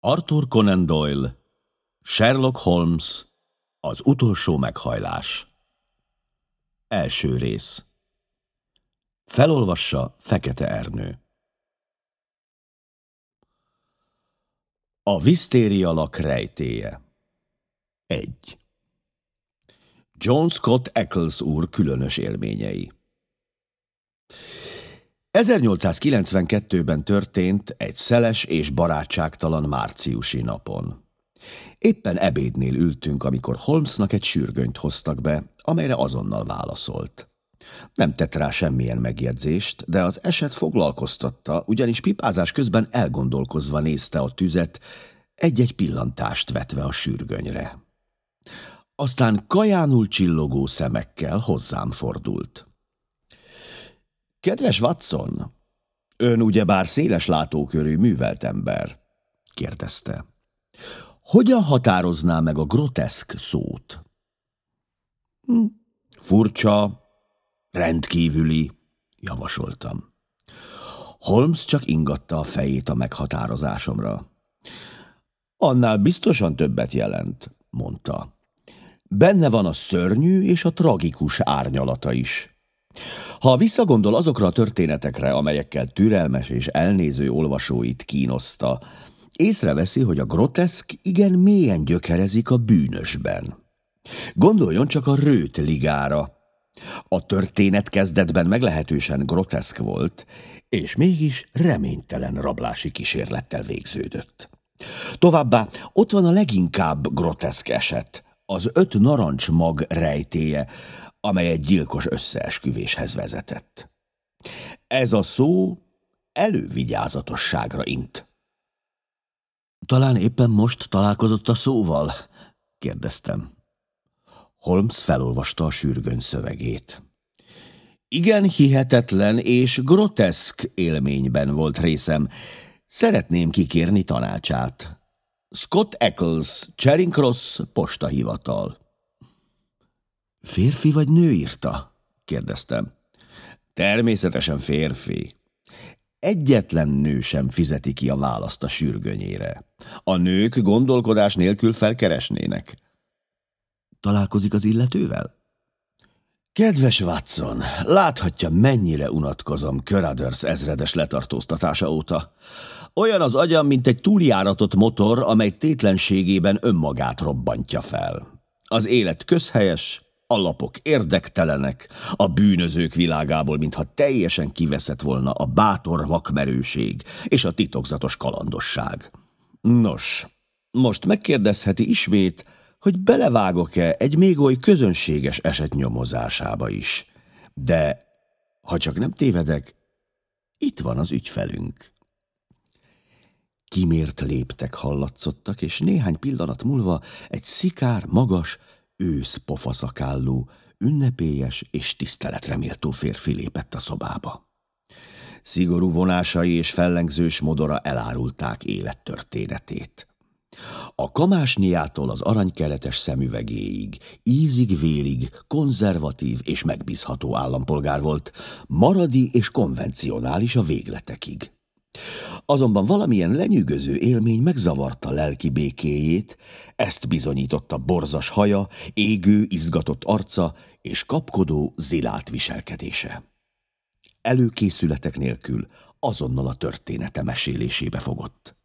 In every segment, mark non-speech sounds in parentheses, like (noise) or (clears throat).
Arthur Conan Doyle, Sherlock Holmes, az utolsó meghajlás. Első rész. Felolvassa Fekete Ernő. A visztérialak rejtéje. 1. John Scott Eccles úr különös élményei. 1892-ben történt egy szeles és barátságtalan márciusi napon. Éppen ebédnél ültünk, amikor Holmesnak egy sürgönyt hoztak be, amelyre azonnal válaszolt. Nem tett rá semmilyen megjegyzést, de az eset foglalkoztatta, ugyanis pipázás közben elgondolkozva nézte a tüzet, egy-egy pillantást vetve a sürgönyre. Aztán kajánul csillogó szemekkel hozzám fordult. Kedves Watson, ön ugyebár széles látókörű művelt ember? kérdezte. Hogyan határozná meg a groteszk szót? Hm, furcsa, rendkívüli, javasoltam. Holmes csak ingatta a fejét a meghatározásomra. Annál biztosan többet jelent, mondta. Benne van a szörnyű és a tragikus árnyalata is. Ha visszagondol azokra a történetekre, amelyekkel türelmes és elnéző olvasóit kínoszta, észreveszi, hogy a groteszk igen mélyen gyökerezik a bűnösben. Gondoljon csak a rőt ligára. A történet kezdetben meglehetősen groteszk volt, és mégis reménytelen rablási kísérlettel végződött. Továbbá ott van a leginkább groteszk eset, az öt narancs mag rejtéje, amely egy gyilkos összeesküvéshez vezetett. Ez a szó elővigyázatosságra int. Talán éppen most találkozott a szóval? kérdeztem. Holmes felolvasta a sürgön szövegét. Igen hihetetlen és groteszk élményben volt részem. Szeretném kikérni tanácsát. Scott Eccles, Charing Cross, postahivatal. Férfi vagy nő írta? kérdeztem. Természetesen férfi. Egyetlen nő sem fizeti ki a választ a sürgönyére. A nők gondolkodás nélkül felkeresnének. Találkozik az illetővel? Kedves Watson, láthatja, mennyire unatkozom Köraders ezredes letartóztatása óta. Olyan az agyam, mint egy túljáratott motor, amely tétlenségében önmagát robbantja fel. Az élet közhelyes, a lapok érdektelenek, a bűnözők világából, mintha teljesen kiveszett volna a bátor vakmerőség és a titokzatos kalandosság. Nos, most megkérdezheti ismét, hogy belevágok-e egy még oly közönséges eset nyomozásába is. De, ha csak nem tévedek, itt van az ügyfelünk. Kimért léptek hallatszottak, és néhány pillanat múlva egy szikár, magas, ősz pofaszakálló, ünnepélyes és tiszteletreméltó férfi lépett a szobába. Szigorú vonásai és fellengzős modora elárulták élettörténetét. A kamásniától az aranykeretes szemüvegéig, ízig-vérig, konzervatív és megbízható állampolgár volt, maradi és konvencionális a végletekig. Azonban valamilyen lenyűgöző élmény megzavarta lelki békéjét, ezt bizonyította borzas haja, égő, izgatott arca és kapkodó, zilát viselkedése. Előkészületek nélkül azonnal a története mesélésébe fogott.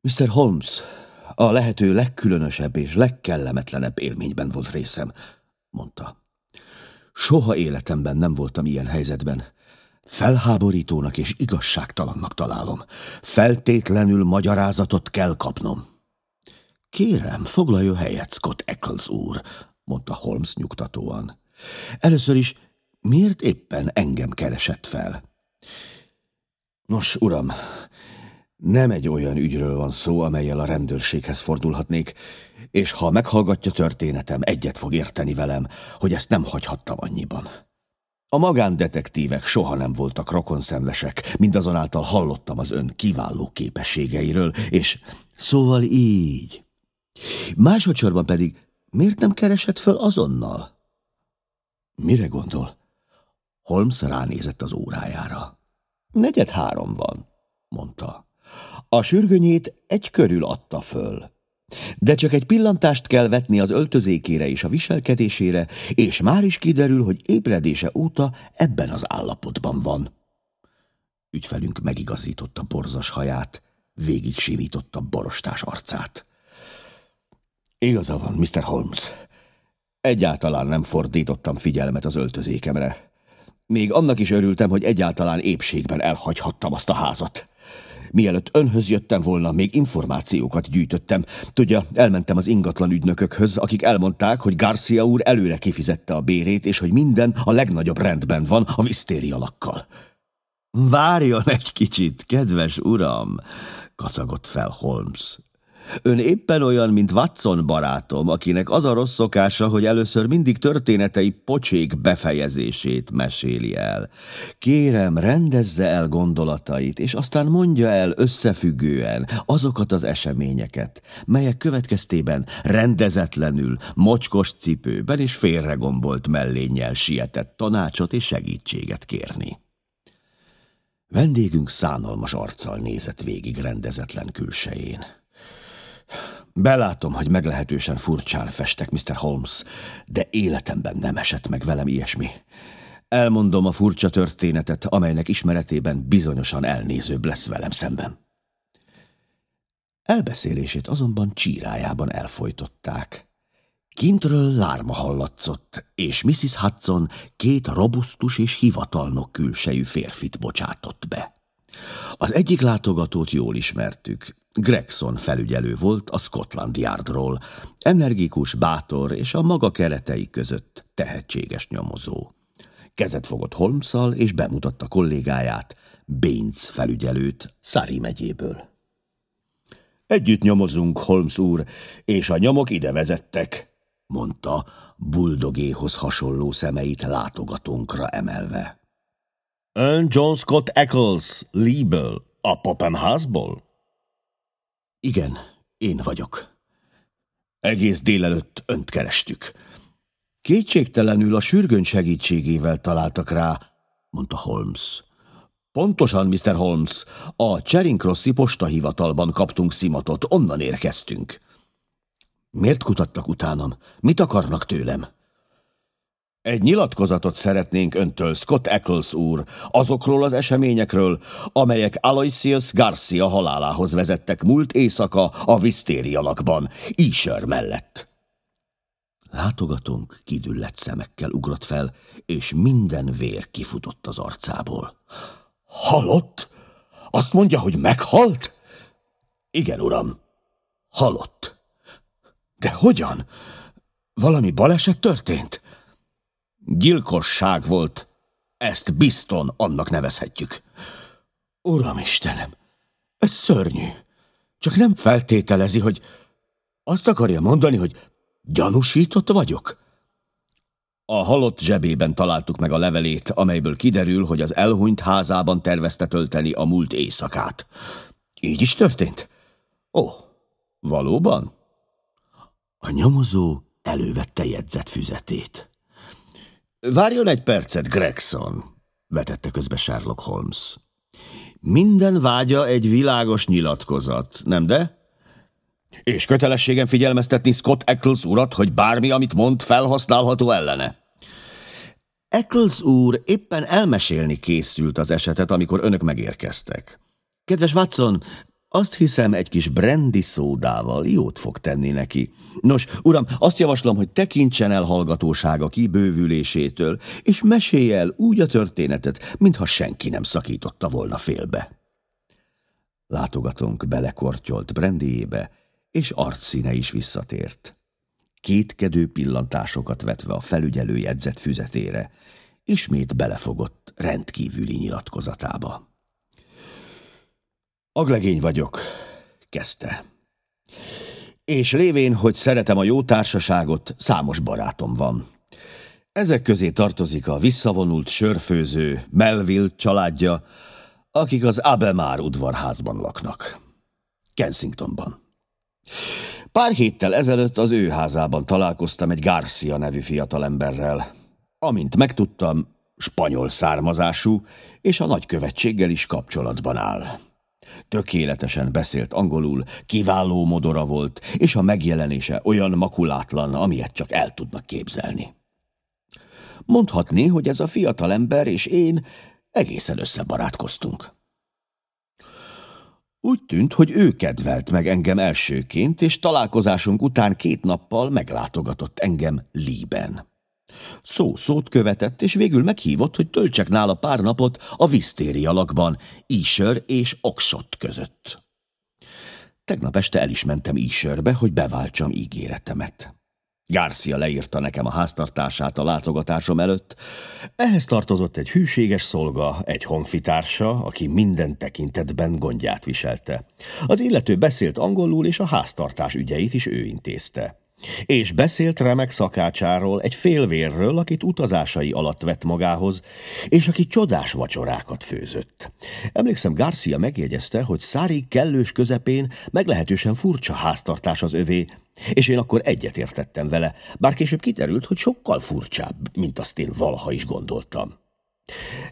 Mr. Holmes, a lehető legkülönösebb és legkellemetlenebb élményben volt részem, mondta. Soha életemben nem voltam ilyen helyzetben. Felháborítónak és igazságtalannak találom. Feltétlenül magyarázatot kell kapnom. Kérem, foglaljon helyet, Scott Eccles úr, mondta Holmes nyugtatóan. Először is, miért éppen engem keresett fel? Nos, uram, nem egy olyan ügyről van szó, amelyel a rendőrséghez fordulhatnék, és ha meghallgatja történetem, egyet fog érteni velem, hogy ezt nem hagyhattam annyiban. A magándetektívek soha nem voltak rokonszenvesek, mindazonáltal hallottam az ön kiváló képességeiről, és szóval így. Másodszorban pedig miért nem keresett föl azonnal? Mire gondol? Holmes ránézett az órájára. Negyed három van, mondta. A sürgönyét egy körül adta föl. De csak egy pillantást kell vetni az öltözékére és a viselkedésére, és már is kiderül, hogy ébredése óta ebben az állapotban van. Ügyfelünk megigazította borzas haját, végig simította borostás arcát. Igaza van, Mr. Holmes. Egyáltalán nem fordítottam figyelmet az öltözékemre. Még annak is örültem, hogy egyáltalán épségben elhagyhattam azt a házat. Mielőtt önhöz jöttem volna, még információkat gyűjtöttem. Tudja, elmentem az ingatlan ügynökökhöz, akik elmondták, hogy Garcia úr előre kifizette a bérét, és hogy minden a legnagyobb rendben van a visztéri alakkal. Várjon egy kicsit, kedves uram, kacagott fel Holmes. Ön éppen olyan, mint Watson barátom, akinek az a rossz szokása, hogy először mindig történetei pocsék befejezését meséli el. Kérem, rendezze el gondolatait, és aztán mondja el összefüggően azokat az eseményeket, melyek következtében rendezetlenül, mocskos cipőben és félregombolt mellénnyel sietett tanácsot és segítséget kérni. Vendégünk szánalmas arccal nézett végig rendezetlen külsején. Belátom, hogy meglehetősen furcsán festek, Mr. Holmes, de életemben nem esett meg velem ilyesmi. Elmondom a furcsa történetet, amelynek ismeretében bizonyosan elnézőbb lesz velem szemben. Elbeszélését azonban csírájában elfolytották. Kintről lárma hallatszott, és Mrs. Hudson két robusztus és hivatalnok külsejű férfit bocsátott be. Az egyik látogatót jól ismertük. Gregson felügyelő volt a Scotland Yardról, energikus, bátor és a maga keretei között tehetséges nyomozó. Kezet fogott holmes és bemutatta kollégáját, Baines felügyelőt Szari megyéből. Együtt nyomozunk, Holmes úr, és a nyomok ide vezettek, mondta, buldogéhoz hasonló szemeit látogatónkra emelve. Ön John Scott Eccles, Leeből, a Popham házból? Igen, én vagyok. Egész délelőtt önt kerestük. Kétségtelenül a sürgőn segítségével találtak rá, mondta Holmes. Pontosan, Mr. Holmes, a Charing Crossi postahivatalban kaptunk szimatot, onnan érkeztünk. Miért kutattak utánam? Mit akarnak tőlem? Egy nyilatkozatot szeretnénk öntől, Scott Eccles úr, azokról az eseményekről, amelyek Aloysius Garcia halálához vezettek múlt éjszaka a visztérialakban, Isher mellett. Látogatónk kidüllett szemekkel ugrott fel, és minden vér kifutott az arcából. Halott? Azt mondja, hogy meghalt? Igen, uram, halott. De hogyan? Valami baleset történt? Gyilkosság volt. Ezt bizton annak nevezhetjük. Uram Istenem, ez szörnyű. Csak nem feltételezi, hogy azt akarja mondani, hogy gyanúsított vagyok? A halott zsebében találtuk meg a levelét, amelyből kiderül, hogy az elhunyt házában tervezte tölteni a múlt éjszakát. Így is történt? Ó, valóban? A nyomozó elővette jegyzett füzetét. Várjon egy percet, Gregson, vetette közbe Sherlock Holmes. Minden vágya egy világos nyilatkozat, nem de? És kötelességem figyelmeztetni Scott Eccles urat, hogy bármi, amit mond, felhasználható ellene. Eccles úr éppen elmesélni készült az esetet, amikor önök megérkeztek. Kedves Watson, azt hiszem, egy kis brandy szódával jót fog tenni neki. Nos, uram, azt javaslom, hogy tekintsen el hallgatósága kibővülésétől, és mesélj el úgy a történetet, mintha senki nem szakította volna félbe. Látogatónk belekortyolt brandyjébe, és arcszíne is visszatért. Kétkedő pillantásokat vetve a felügyelő jegyzett füzetére, ismét belefogott rendkívüli nyilatkozatába. Aglegény vagyok, kezdte. És lévén, hogy szeretem a jó társaságot, számos barátom van. Ezek közé tartozik a visszavonult sörfőző Melville családja, akik az Abemár udvarházban laknak. Kensingtonban. Pár héttel ezelőtt az ő házában találkoztam egy Garcia nevű fiatalemberrel. Amint megtudtam, spanyol származású, és a nagykövetséggel is kapcsolatban áll. Tökéletesen beszélt angolul, kiváló modora volt, és a megjelenése olyan makulátlan, amilyet csak el tudnak képzelni. Mondhatni, hogy ez a fiatal ember és én egészen összebarátkoztunk. Úgy tűnt, hogy ő kedvelt meg engem elsőként, és találkozásunk után két nappal meglátogatott engem Líben. Szó-szót követett, és végül meghívott, hogy töltsek nála pár napot a Visztéri alakban, Ísör és Oxot között. Tegnap este el is mentem Ísörbe, hogy beváltsam ígéretemet. Garcia leírta nekem a háztartását a látogatásom előtt. Ehhez tartozott egy hűséges szolga, egy honfitársa, aki minden tekintetben gondját viselte. Az illető beszélt angolul, és a háztartás ügyeit is ő intézte. És beszélt remek szakácsáról, egy félvérről, akit utazásai alatt vett magához, és aki csodás vacsorákat főzött. Emlékszem, Garcia megjegyezte, hogy Szári kellős közepén meglehetősen furcsa háztartás az övé, és én akkor egyetértettem vele, bár később kiterült, hogy sokkal furcsább, mint azt én valaha is gondoltam.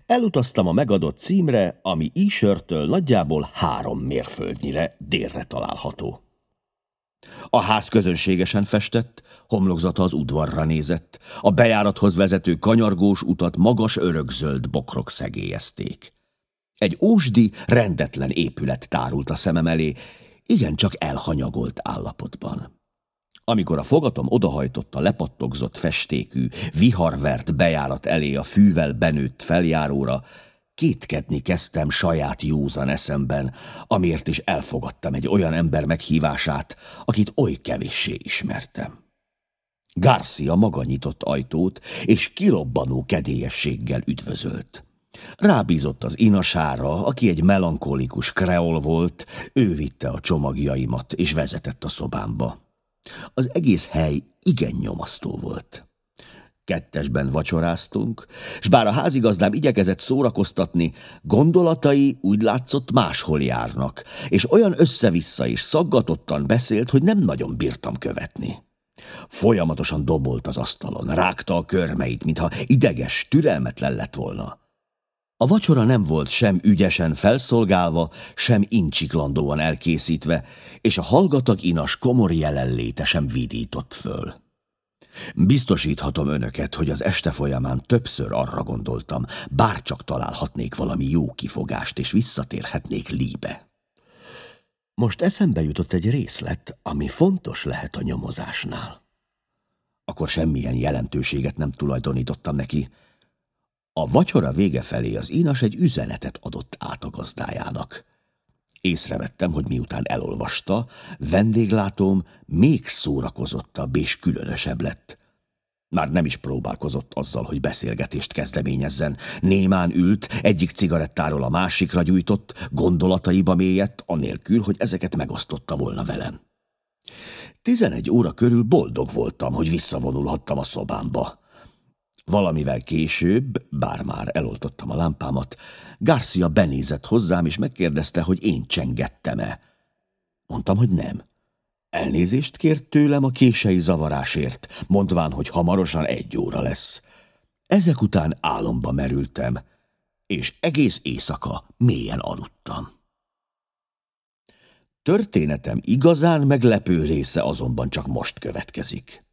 Elutaztam a megadott címre, ami Ísörtől nagyjából három mérföldnyire délre található. A ház közönségesen festett, homlokzata az udvarra nézett, a bejárathoz vezető kanyargós utat magas örökzöld bokrok szegélyezték. Egy ósdi, rendetlen épület tárult a szemem elé, igencsak elhanyagolt állapotban. Amikor a fogatom odahajtott a lepattogzott festékű, viharvert bejárat elé a fűvel benőtt feljáróra, kétkedni kezdtem saját józan eszemben, amiért is elfogadtam egy olyan ember meghívását, akit oly kevéssé ismertem. Garcia maga nyitott ajtót, és kirobbanó kedélyességgel üdvözölt. Rábízott az inasára, aki egy melankolikus kreol volt, ő vitte a csomagjaimat, és vezetett a szobámba. Az egész hely igen nyomasztó volt. Kettesben vacsoráztunk, s bár a házigazdám igyekezett szórakoztatni, gondolatai úgy látszott máshol járnak, és olyan össze-vissza is szaggatottan beszélt, hogy nem nagyon bírtam követni. Folyamatosan dobolt az asztalon, rágta a körmeit, mintha ideges, türelmetlen lett volna. A vacsora nem volt sem ügyesen felszolgálva, sem incsiklandóan elkészítve, és a hallgatag inas komor jelenléte sem vidított föl. Biztosíthatom önöket, hogy az este folyamán többször arra gondoltam, bárcsak találhatnék valami jó kifogást, és visszatérhetnék Líbe. Most eszembe jutott egy részlet, ami fontos lehet a nyomozásnál. Akkor semmilyen jelentőséget nem tulajdonítottam neki. A vacsora vége felé az ínas egy üzenetet adott át a gazdájának. Észrevettem, hogy miután elolvasta, vendéglátóm még szórakozottabb és különösebb lett. Már nem is próbálkozott azzal, hogy beszélgetést kezdeményezzen. Némán ült, egyik cigarettáról a másikra gyújtott, gondolataiba mélyett, anélkül, hogy ezeket megosztotta volna velem. Tizenegy óra körül boldog voltam, hogy visszavonulhattam a szobámba. Valamivel később, bár már eloltottam a lámpámat, Garcia benézett hozzám, és megkérdezte, hogy én csengettem-e. Mondtam, hogy nem. Elnézést kért tőlem a kései zavarásért, mondván, hogy hamarosan egy óra lesz. Ezek után álomba merültem, és egész éjszaka mélyen aludtam. Történetem igazán meglepő része azonban csak most következik.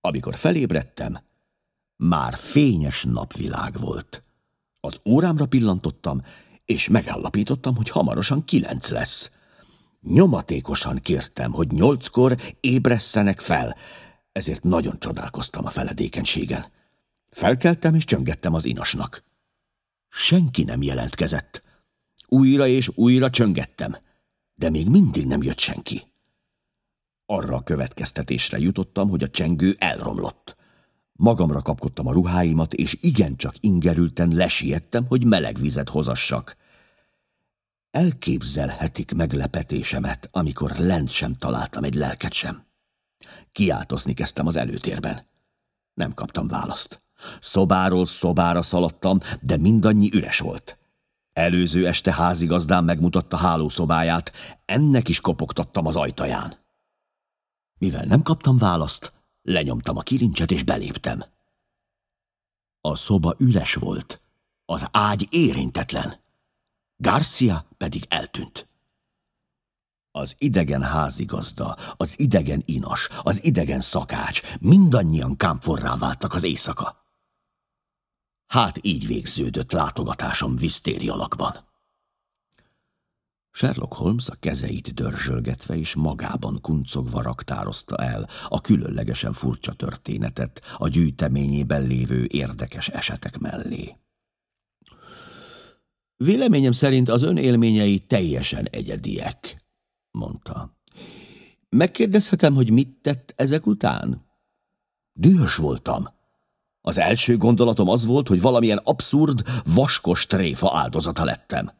Amikor felébredtem, már fényes napvilág volt. Az órámra pillantottam, és megállapítottam, hogy hamarosan kilenc lesz. Nyomatékosan kértem, hogy nyolckor ébresszenek fel, ezért nagyon csodálkoztam a feledékenységen. Felkeltem és csöngettem az inasnak. Senki nem jelentkezett. Újra és újra csöngettem, de még mindig nem jött senki. Arra a következtetésre jutottam, hogy a csengő elromlott. Magamra kapkodtam a ruháimat, és igencsak ingerülten lesiettem, hogy meleg vizet hozassak. Elképzelhetik meglepetésemet, amikor lent sem találtam egy lelket sem. Kiáltozni kezdtem az előtérben. Nem kaptam választ. Szobáról szobára szaladtam, de mindannyi üres volt. Előző este házigazdám megmutatta hálószobáját, ennek is kopogtattam az ajtaján. Mivel nem kaptam választ, Lenyomtam a kilincset, és beléptem. A szoba üres volt, az ágy érintetlen. Garcia pedig eltűnt. Az idegen házigazda, az idegen inas, az idegen szakács, mindannyian kámforrá váltak az éjszaka. Hát így végződött látogatásom visztéri alakban. Sherlock Holmes a kezeit dörzsölgetve és magában kuncogva raktározta el a különlegesen furcsa történetet a gyűjteményében lévő érdekes esetek mellé. Véleményem szerint az ön élményei teljesen egyediek, mondta. Megkérdezhetem, hogy mit tett ezek után? Dühös voltam. Az első gondolatom az volt, hogy valamilyen abszurd, vaskos tréfa áldozata lettem.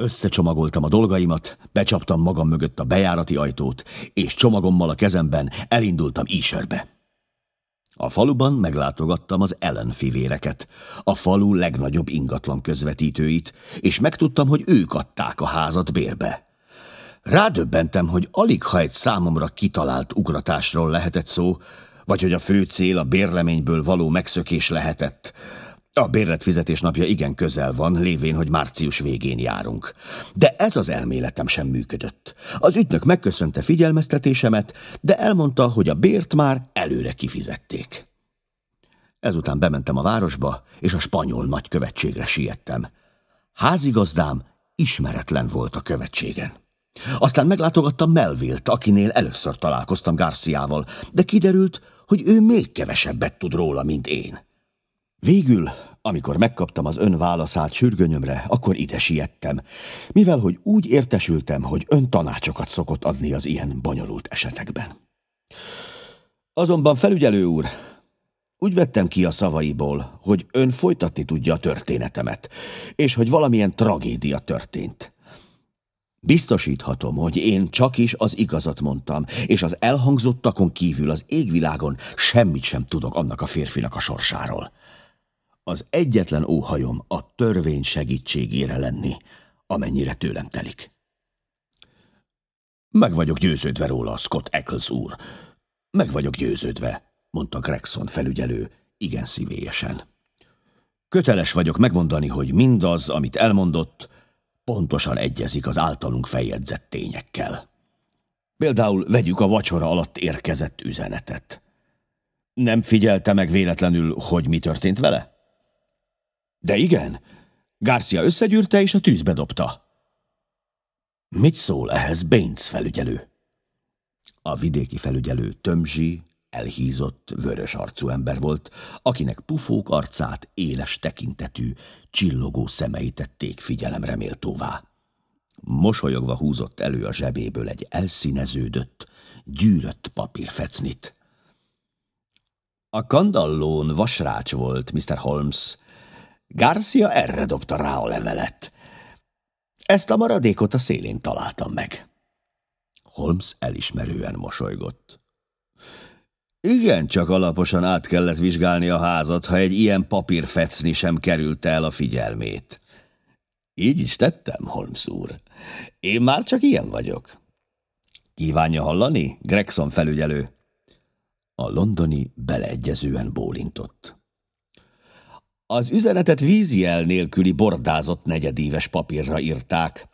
Összecsomagoltam a dolgaimat, becsaptam magam mögött a bejárati ajtót, és csomagommal a kezemben elindultam Ísörbe. A faluban meglátogattam az Ellen fivéreket, a falu legnagyobb ingatlan közvetítőit, és megtudtam, hogy ők adták a házat bérbe. Rádöbbentem, hogy alig ha egy számomra kitalált ugratásról lehetett szó, vagy hogy a fő cél a bérleményből való megszökés lehetett. A bérletfizetés napja igen közel van, lévén, hogy március végén járunk. De ez az elméletem sem működött. Az ügynök megköszönte figyelmeztetésemet, de elmondta, hogy a bért már előre kifizették. Ezután bementem a városba, és a spanyol nagykövetségre siettem. Házigazdám ismeretlen volt a követségen. Aztán meglátogattam Melvilt, akinél először találkoztam Garciával, de kiderült, hogy ő még kevesebbet tud róla, mint én. Végül, amikor megkaptam az ön válaszát sürgönyömre, akkor ide siettem, mivel hogy úgy értesültem, hogy ön tanácsokat szokott adni az ilyen bonyolult esetekben. Azonban felügyelő úr, úgy vettem ki a szavaiból, hogy ön folytatni tudja a történetemet, és hogy valamilyen tragédia történt. Biztosíthatom, hogy én csak is az igazat mondtam, és az elhangzottakon kívül az égvilágon semmit sem tudok annak a férfinak a sorsáról. Az egyetlen óhajom a törvény segítségére lenni, amennyire tőlem telik. Meg vagyok győződve róla, Scott Eccles úr. Meg vagyok győződve, mondta Gregson felügyelő, igen szívélyesen. Köteles vagyok megmondani, hogy mindaz, amit elmondott, pontosan egyezik az általunk feljegyzett tényekkel. Például vegyük a vacsora alatt érkezett üzenetet. Nem figyelte meg véletlenül, hogy mi történt vele? De igen, Garcia összegyűrte és a tűzbe dobta. Mit szól ehhez Baines felügyelő? A vidéki felügyelő tömzsi, elhízott, vörös arcú ember volt, akinek pufók arcát éles tekintetű, csillogó szemei tették figyelemre méltóvá. Mosolyogva húzott elő a zsebéből egy elszíneződött, gyűrött papírfecnit. A kandallón vasrács volt, Mr. Holmes. Garcia erre dobta rá a levelet. Ezt a maradékot a szélén találtam meg. Holmes elismerően mosolygott. Igen, csak alaposan át kellett vizsgálni a házat, ha egy ilyen papírfecni sem került el a figyelmét. Így is tettem, Holmes úr. Én már csak ilyen vagyok. Kívánja hallani, Gregson felügyelő? A londoni beleegyezően bólintott. Az üzenetet vízjel nélküli bordázott negyedéves papírra írták.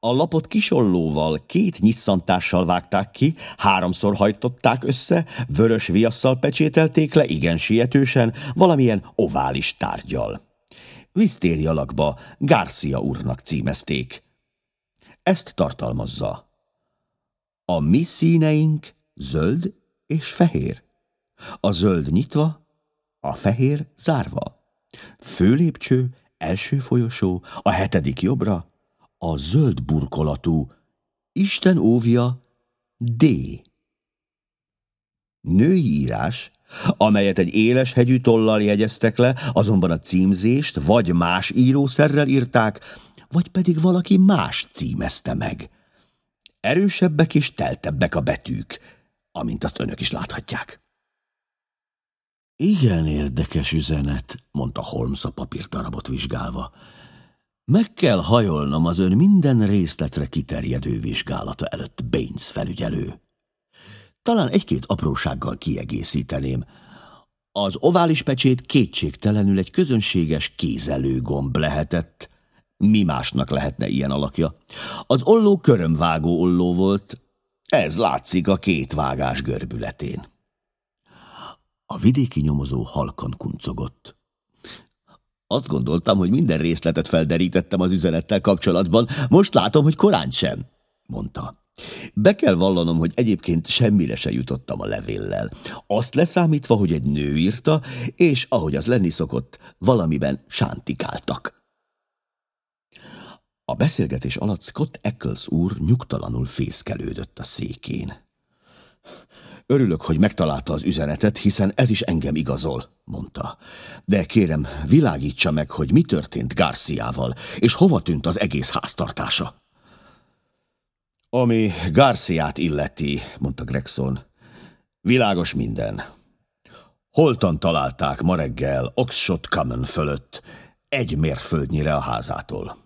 A lapot kisollóval, két nyisszantással vágták ki, háromszor hajtották össze, vörös viasszal pecsételték le, igen sietősen, valamilyen ovális tárgyal. Visztéri alakba Garcia úrnak címezték. Ezt tartalmazza. A mi színeink zöld és fehér. A zöld nyitva, a fehér zárva. Főlépcső, első folyosó, a hetedik jobbra, a zöld burkolatú Isten óvja D. Női írás, amelyet egy éles hegyű tollal jegyeztek le, azonban a címzést vagy más írószerrel írták, vagy pedig valaki más címezte meg. Erősebbek és teltebbek a betűk, amint azt önök is láthatják. Igen érdekes üzenet, mondta Holmes a papírdarabot vizsgálva. Meg kell hajolnom az ön minden részletre kiterjedő vizsgálata előtt, Baines felügyelő. Talán egy-két aprósággal kiegészíteném. Az ovális pecsét kétségtelenül egy közönséges kézelőgomb lehetett, Mi másnak lehetne ilyen alakja? Az olló körömvágó olló volt, ez látszik a két vágás görbületén. A vidéki nyomozó halkan kuncogott. Azt gondoltam, hogy minden részletet felderítettem az üzenettel kapcsolatban, most látom, hogy korán sem, mondta. Be kell vallanom, hogy egyébként semmire se jutottam a levéllel. Azt leszámítva, hogy egy nő írta, és ahogy az lenni szokott, valamiben sántikáltak. A beszélgetés alatt Scott Eccles úr nyugtalanul fészkelődött a székén. Örülök, hogy megtalálta az üzenetet, hiszen ez is engem igazol, mondta. De kérem, világítsa meg, hogy mi történt Garciával, és hova tűnt az egész háztartása. Ami Garciát illeti, mondta Gregson, világos minden. Holtan találták ma reggel Oxshot Common fölött, egy mérföldnyire a házától.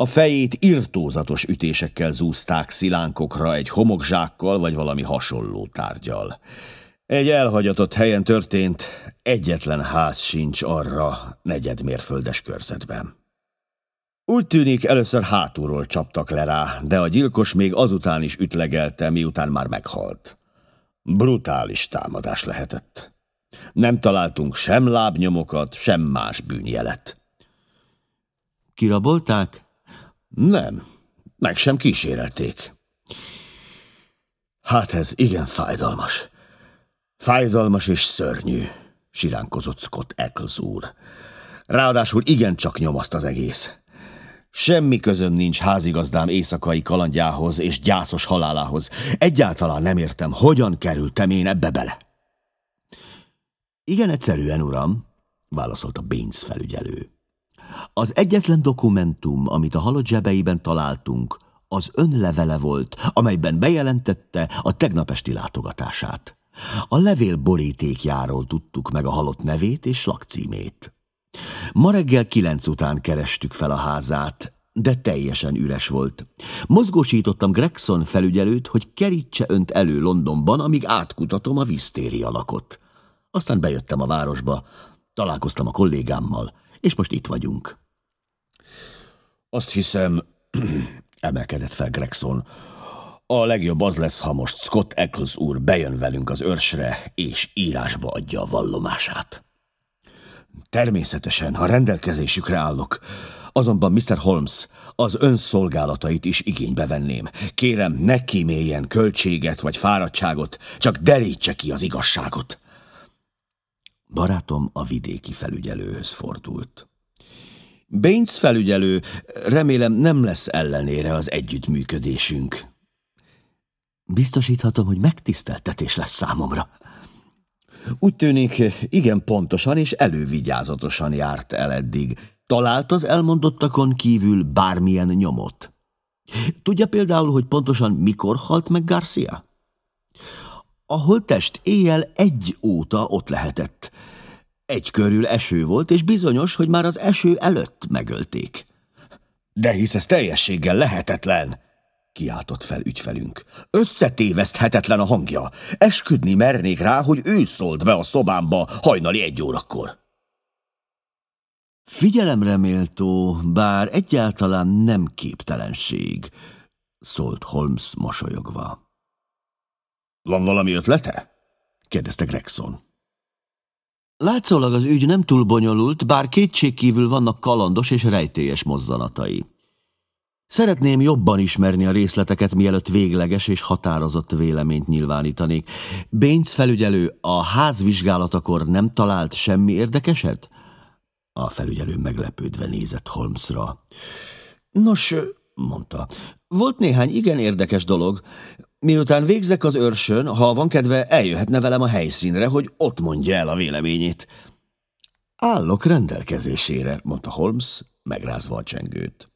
A fejét irtózatos ütésekkel zúzták szilánkokra egy homokzsákkal vagy valami hasonló tárgyal. Egy elhagyatott helyen történt, egyetlen ház sincs arra negyedmérföldes körzetben. Úgy tűnik, először hátulról csaptak le rá, de a gyilkos még azután is ütlegelte, miután már meghalt. Brutális támadás lehetett. Nem találtunk sem lábnyomokat, sem más bűnjelet. Kirabolták? Nem, meg sem kísérelték. Hát ez igen fájdalmas. Fájdalmas és szörnyű, siránkozott Scott Eccles úr. Ráadásul igencsak nyomaszt az egész. Semmi közöm nincs házigazdám éjszakai kalandjához és gyászos halálához. Egyáltalán nem értem, hogyan kerültem én ebbe bele. Igen egyszerűen, uram, válaszolta Baines felügyelő. Az egyetlen dokumentum, amit a halott zsebeiben találtunk, az önlevele volt, amelyben bejelentette a tegnapesti látogatását. A levél borítékjáról tudtuk meg a halott nevét és lakcímét. Ma reggel kilenc után kerestük fel a házát, de teljesen üres volt. Mozgósítottam Gregson felügyelőt, hogy kerítse önt elő Londonban, amíg átkutatom a visztéri alakot. Aztán bejöttem a városba, találkoztam a kollégámmal, és most itt vagyunk. Azt hiszem, (clears throat) emelkedett fel Gregson, a legjobb az lesz, ha most Scott Eccles úr bejön velünk az őrsre, és írásba adja a vallomását. Természetesen, ha rendelkezésükre állok. Azonban Mr. Holmes, az ön szolgálatait is igénybe venném. Kérem, ne kíméljen költséget vagy fáradtságot, csak derítse ki az igazságot. Barátom a vidéki felügyelőhöz fordult. Baines felügyelő, remélem nem lesz ellenére az együttműködésünk. Biztosíthatom, hogy megtiszteltetés lesz számomra. Úgy tűnik, igen pontosan és elővigyázatosan járt el eddig. Talált az elmondottakon kívül bármilyen nyomot. Tudja például, hogy pontosan mikor halt meg Garcia? A holttest éjjel egy óta ott lehetett. Egy körül eső volt, és bizonyos, hogy már az eső előtt megölték. De hisz ez teljességgel lehetetlen, kiáltott fel ügyfelünk. Összetéveszthetetlen a hangja. Esküdni mernék rá, hogy ő szólt be a szobámba hajnali egy órakor. Figyelemre méltó, bár egyáltalán nem képtelenség, szólt Holmes mosolyogva. Van valami ötlete? kérdezte Gregson. Látszólag az ügy nem túl bonyolult, bár kétségkívül vannak kalandos és rejtélyes mozzanatai. Szeretném jobban ismerni a részleteket, mielőtt végleges és határozott véleményt nyilvánítanék. Baines felügyelő a házvizsgálatakor nem talált semmi érdekeset? A felügyelő meglepődve nézett Holmesra. Nos, mondta, volt néhány igen érdekes dolog. Miután végzek az őrsön, ha van kedve, eljöhetne velem a helyszínre, hogy ott mondja el a véleményét. Állok rendelkezésére, mondta Holmes, megrázva a csengőt.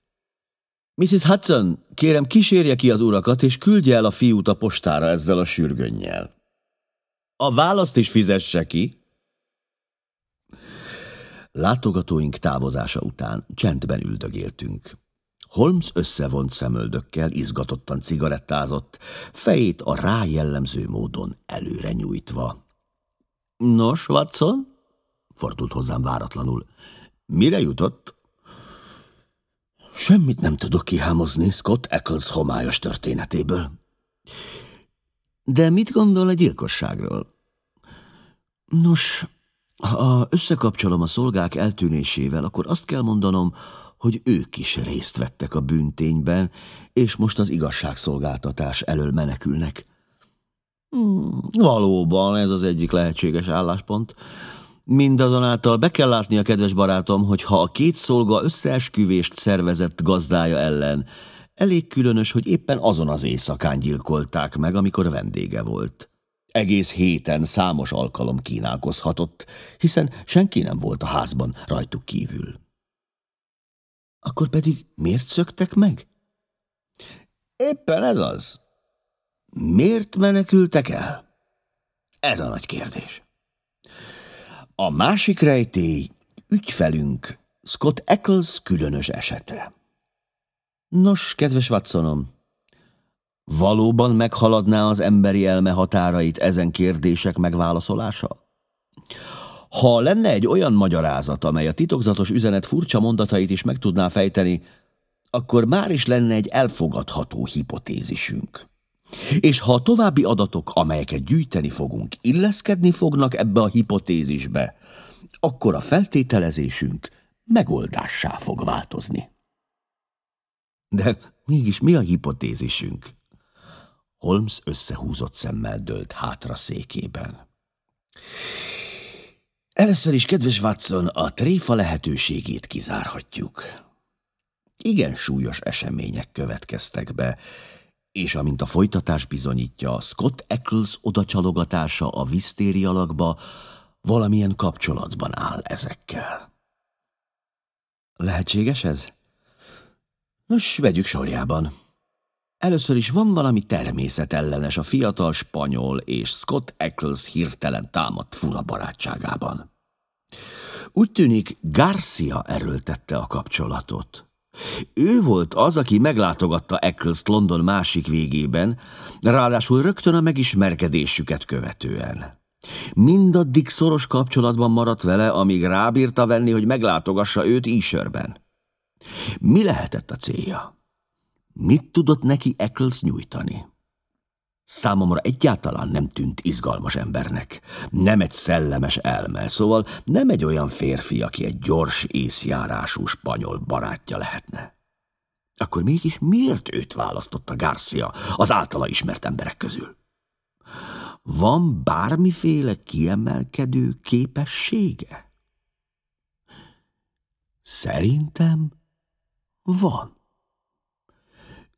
Mrs. Hudson, kérem kísérje ki az urakat, és küldje el a fiút a postára ezzel a sürgönnyel. A választ is fizesse ki. Látogatóink távozása után csendben üldögéltünk. Holmes összevont szemöldökkel izgatottan cigarettázott, fejét a rá jellemző módon előre nyújtva. Nos, Watson? fordult hozzám váratlanul. Mire jutott? Semmit nem tudok kihámozni Scott Eccles homályos történetéből. De mit gondol a gyilkosságról? Nos, ha összekapcsolom a szolgák eltűnésével, akkor azt kell mondanom, hogy ők is részt vettek a bűntényben, és most az igazságszolgáltatás elől menekülnek. Hmm, valóban ez az egyik lehetséges álláspont. Mindazonáltal be kell látni a kedves barátom, hogy ha a két szolga összeesküvést szervezett gazdája ellen, elég különös, hogy éppen azon az éjszakán gyilkolták meg, amikor vendége volt. Egész héten számos alkalom kínálkozhatott, hiszen senki nem volt a házban rajtuk kívül. Akkor pedig miért szöktek meg? Éppen ez az. Miért menekültek el? Ez a nagy kérdés. A másik rejtély ügyfelünk Scott Eccles különös esete. Nos, kedves Watsonom, valóban meghaladná az emberi elme határait ezen kérdések megválaszolása? Ha lenne egy olyan magyarázat, amely a titokzatos üzenet furcsa mondatait is meg tudná fejteni, akkor már is lenne egy elfogadható hipotézisünk. És ha a további adatok, amelyeket gyűjteni fogunk, illeszkedni fognak ebbe a hipotézisbe, akkor a feltételezésünk megoldássá fog változni. De mégis mi a hipotézisünk? Holmes összehúzott szemmel dőlt hátra székében. Először is, kedves Watson, a tréfa lehetőségét kizárhatjuk. Igen súlyos események következtek be, és amint a folytatás bizonyítja, Scott Eccles odacsalogatása a visztéri alakba valamilyen kapcsolatban áll ezekkel. Lehetséges ez? Nos, vegyük sorjában. Először is van valami természetellenes a fiatal spanyol és Scott Eccles hirtelen támadt fura barátságában. Úgy tűnik, Garcia erőltette a kapcsolatot. Ő volt az, aki meglátogatta eccles London másik végében, ráadásul rögtön a megismerkedésüket követően. Mindaddig szoros kapcsolatban maradt vele, amíg rábírta venni, hogy meglátogassa őt Ísörben. Mi lehetett a célja? Mit tudott neki Eccles nyújtani? Számomra egyáltalán nem tűnt izgalmas embernek. Nem egy szellemes elme, szóval nem egy olyan férfi, aki egy gyors észjárású spanyol barátja lehetne. Akkor mégis miért őt választotta Garcia az általa ismert emberek közül? Van bármiféle kiemelkedő képessége? Szerintem van.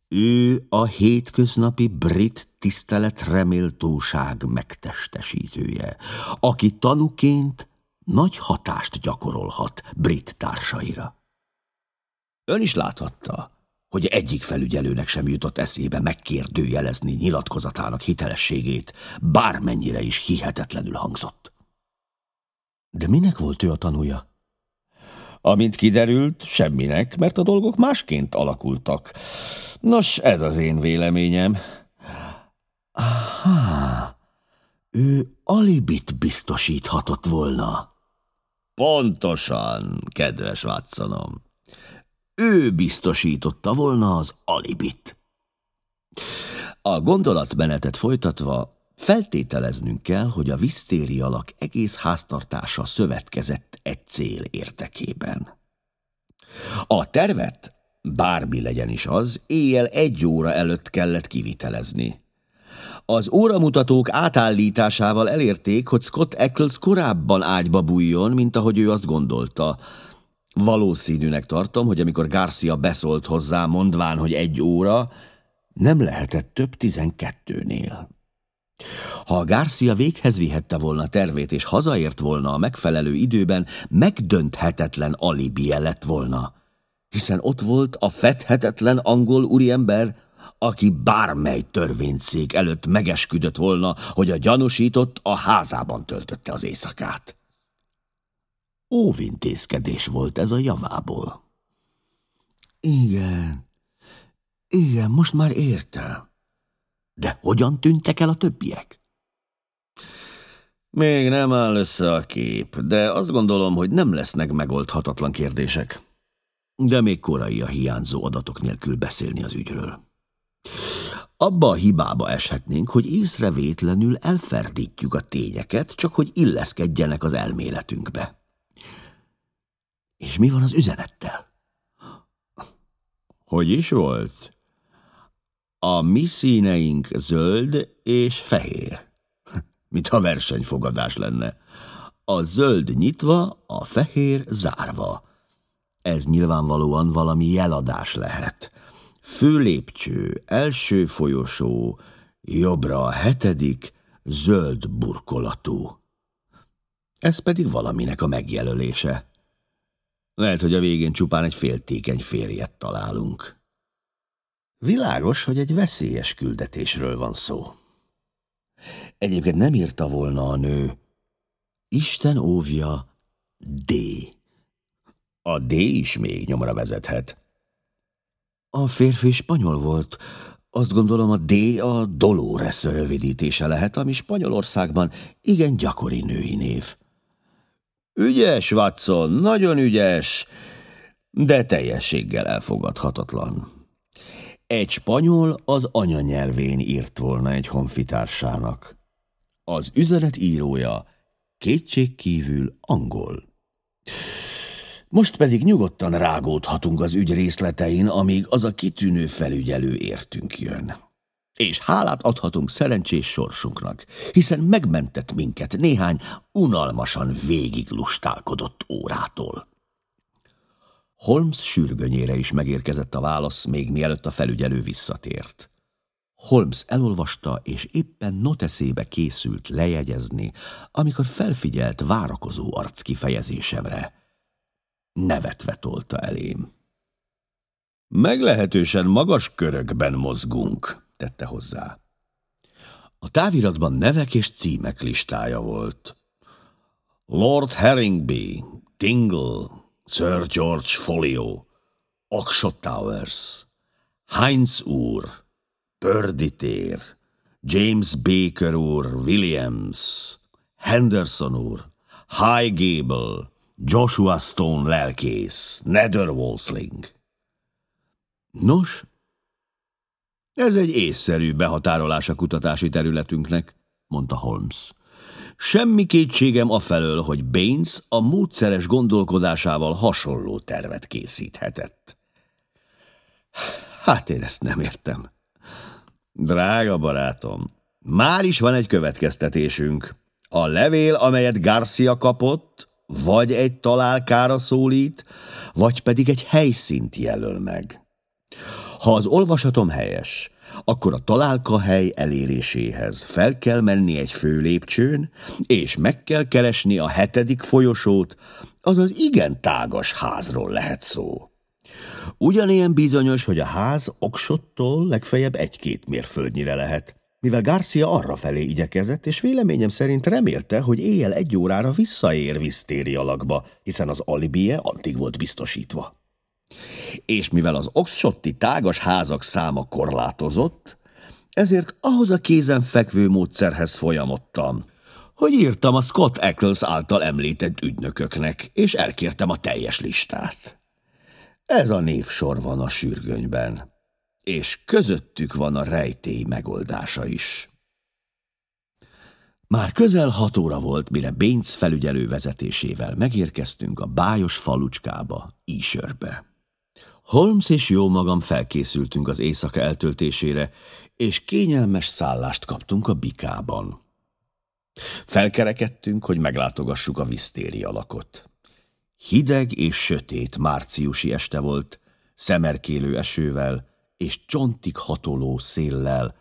Ő a hétköznapi brit tiszteletreméltóság megtestesítője, aki tanúként nagy hatást gyakorolhat brit társaira. Ön is láthatta, hogy egyik felügyelőnek sem jutott eszébe megkérdőjelezni nyilatkozatának hitelességét, bármennyire is hihetetlenül hangzott. De minek volt ő a tanúja? Amint kiderült, semminek, mert a dolgok másként alakultak. Nos, ez az én véleményem. Aha, ő alibit biztosíthatott volna. Pontosan, kedves Watsonom. Ő biztosította volna az alibit. A gondolatmenetet folytatva feltételeznünk kell, hogy a visztéri alak egész háztartása szövetkezett egy cél értekében. A tervet bármi legyen is az, éjjel egy óra előtt kellett kivitelezni. Az óramutatók átállításával elérték, hogy Scott Eccles korábban ágyba bújjon, mint ahogy ő azt gondolta. Valószínűnek tartom, hogy amikor Garcia beszólt hozzá, mondván, hogy egy óra, nem lehetett több tizenkettőnél. Ha Garcia véghez vihette volna tervét és hazaért volna a megfelelő időben, megdönthetetlen alibie lett volna hiszen ott volt a fedhetetlen angol úriember, aki bármely törvényszék előtt megesküdött volna, hogy a gyanúsított a házában töltötte az éjszakát. Óvintézkedés volt ez a javából. Igen, igen, most már értem. De hogyan tűntek el a többiek? Még nem áll össze a kép, de azt gondolom, hogy nem lesznek megoldhatatlan kérdések. de még korai a hiányzó adatok nélkül beszélni az ügyről. Abba a hibába eshetnénk, hogy észrevétlenül elferdítjük a tényeket, csak hogy illeszkedjenek az elméletünkbe. És mi van az üzenettel? Hogy is volt? A mi színeink zöld és fehér. (laughs) Mint a versenyfogadás lenne. A zöld nyitva, a fehér zárva. Ez nyilvánvalóan valami jeladás lehet. Főlépcső, első folyosó, jobbra a hetedik, zöld burkolatú. Ez pedig valaminek a megjelölése. Lehet, hogy a végén csupán egy féltékeny férjet találunk. Világos, hogy egy veszélyes küldetésről van szó. Egyébként nem írta volna a nő. Isten óvja D. A D is még nyomra vezethet. A férfi spanyol volt. Azt gondolom a D a Dolores rövidítése lehet, ami Spanyolországban igen gyakori női név. Ügyes, Watson, nagyon ügyes, de teljességgel elfogadhatatlan. Egy spanyol az anyanyelvén írt volna egy honfitársának. Az üzenet írója kétségkívül angol. Most pedig nyugodtan rágódhatunk az ügy részletein, amíg az a kitűnő felügyelő értünk jön. És hálát adhatunk szerencsés sorsunknak, hiszen megmentett minket néhány unalmasan végig lustálkodott órától. Holmes sürgönyére is megérkezett a válasz, még mielőtt a felügyelő visszatért. Holmes elolvasta, és éppen noteszébe készült lejegyezni, amikor felfigyelt várakozó arc kifejezésemre. Nevetve tolta elém. Meglehetősen magas körökben mozgunk, tette hozzá. A táviratban nevek és címek listája volt. Lord Herringby, Tingle, Sir George Folio, Oxshott Towers, Heinz úr, Pördi tér, James Baker úr, Williams, Henderson úr, High Gable, Joshua Stone lelkész, Nether Wolsling. Nos, ez egy észszerű behatárolás a kutatási területünknek, mondta Holmes. Semmi kétségem afelől, hogy Baines a módszeres gondolkodásával hasonló tervet készíthetett. Hát én ezt nem értem. Drága barátom, már is van egy következtetésünk. A levél, amelyet Garcia kapott, vagy egy találkára szólít, vagy pedig egy helyszínt jelöl meg. Ha az olvasatom helyes, akkor a találka hely eléréséhez fel kell menni egy főlépcsőn, és meg kell keresni a hetedik folyosót, azaz igen tágas házról lehet szó. Ugyanilyen bizonyos, hogy a ház oksottól legfeljebb egy-két mérföldnyire lehet, mivel Garcia arra felé igyekezett, és véleményem szerint remélte, hogy éjjel egy órára visszaér Visztéri alakba, hiszen az alibie addig volt biztosítva és mivel az oxsotti tágas házak száma korlátozott, ezért ahhoz a kézenfekvő módszerhez folyamodtam, hogy írtam a Scott Eccles által említett ügynököknek, és elkértem a teljes listát. Ez a névsor van a sürgönyben, és közöttük van a rejtély megoldása is. Már közel hat óra volt, mire Bénc felügyelő vezetésével megérkeztünk a bájos falucskába, Ísörbe. Holmes és jó magam felkészültünk az éjszaka eltöltésére, és kényelmes szállást kaptunk a bikában. Felkerekedtünk, hogy meglátogassuk a visztéri alakot. Hideg és sötét márciusi este volt, szemerkélő esővel és csontig hatoló széllel,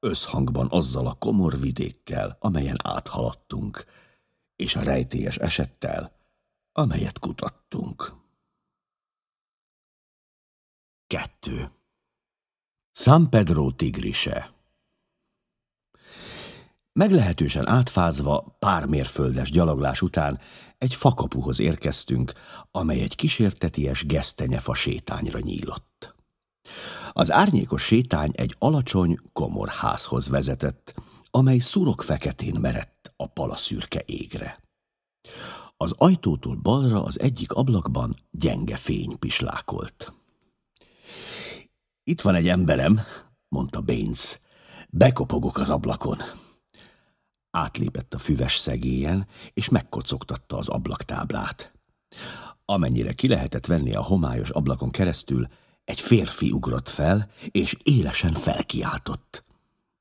összhangban azzal a komor vidékkel, amelyen áthaladtunk, és a rejtélyes esettel, amelyet kutattunk. Kettő. San Pedro tigrise Meglehetősen átfázva, pár mérföldes gyaloglás után egy fakapuhoz érkeztünk, amely egy kísérteties gesztenyefa sétányra nyílott. Az árnyékos sétány egy alacsony, komor házhoz vezetett, amely szurok feketén merett a palaszürke égre. Az ajtótól balra az egyik ablakban gyenge fény pislákolt. Itt van egy emberem, mondta Baines. Bekopogok az ablakon. Átlépett a füves szegélyen, és megkocogtatta az ablaktáblát. Amennyire ki lehetett venni a homályos ablakon keresztül, egy férfi ugrott fel, és élesen felkiáltott.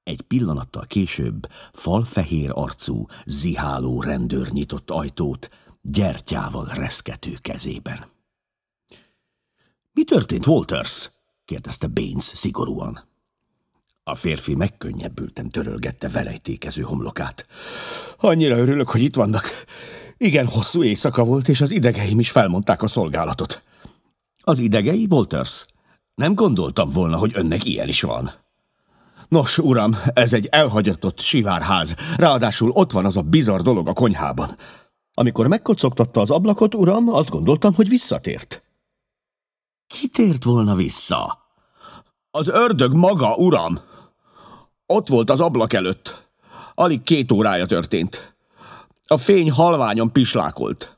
Egy pillanattal később falfehér arcú, ziháló rendőr nyitott ajtót, gyertyával reszkető kezében. Mi történt, Walters? Kérdezte Baines szigorúan. A férfi megkönnyebbülten törölgette velejtékező homlokát. Annyira örülök, hogy itt vannak. Igen, hosszú éjszaka volt, és az idegeim is felmondták a szolgálatot. Az idegei, Walters? Nem gondoltam volna, hogy önnek ilyen is van. Nos, uram, ez egy elhagyatott sivárház, ráadásul ott van az a bizarr dolog a konyhában. Amikor megkocogtatta az ablakot, uram, azt gondoltam, hogy visszatért. Ki tért volna vissza? Az ördög maga, uram! Ott volt az ablak előtt. Alig két órája történt. A fény halványon pislákolt.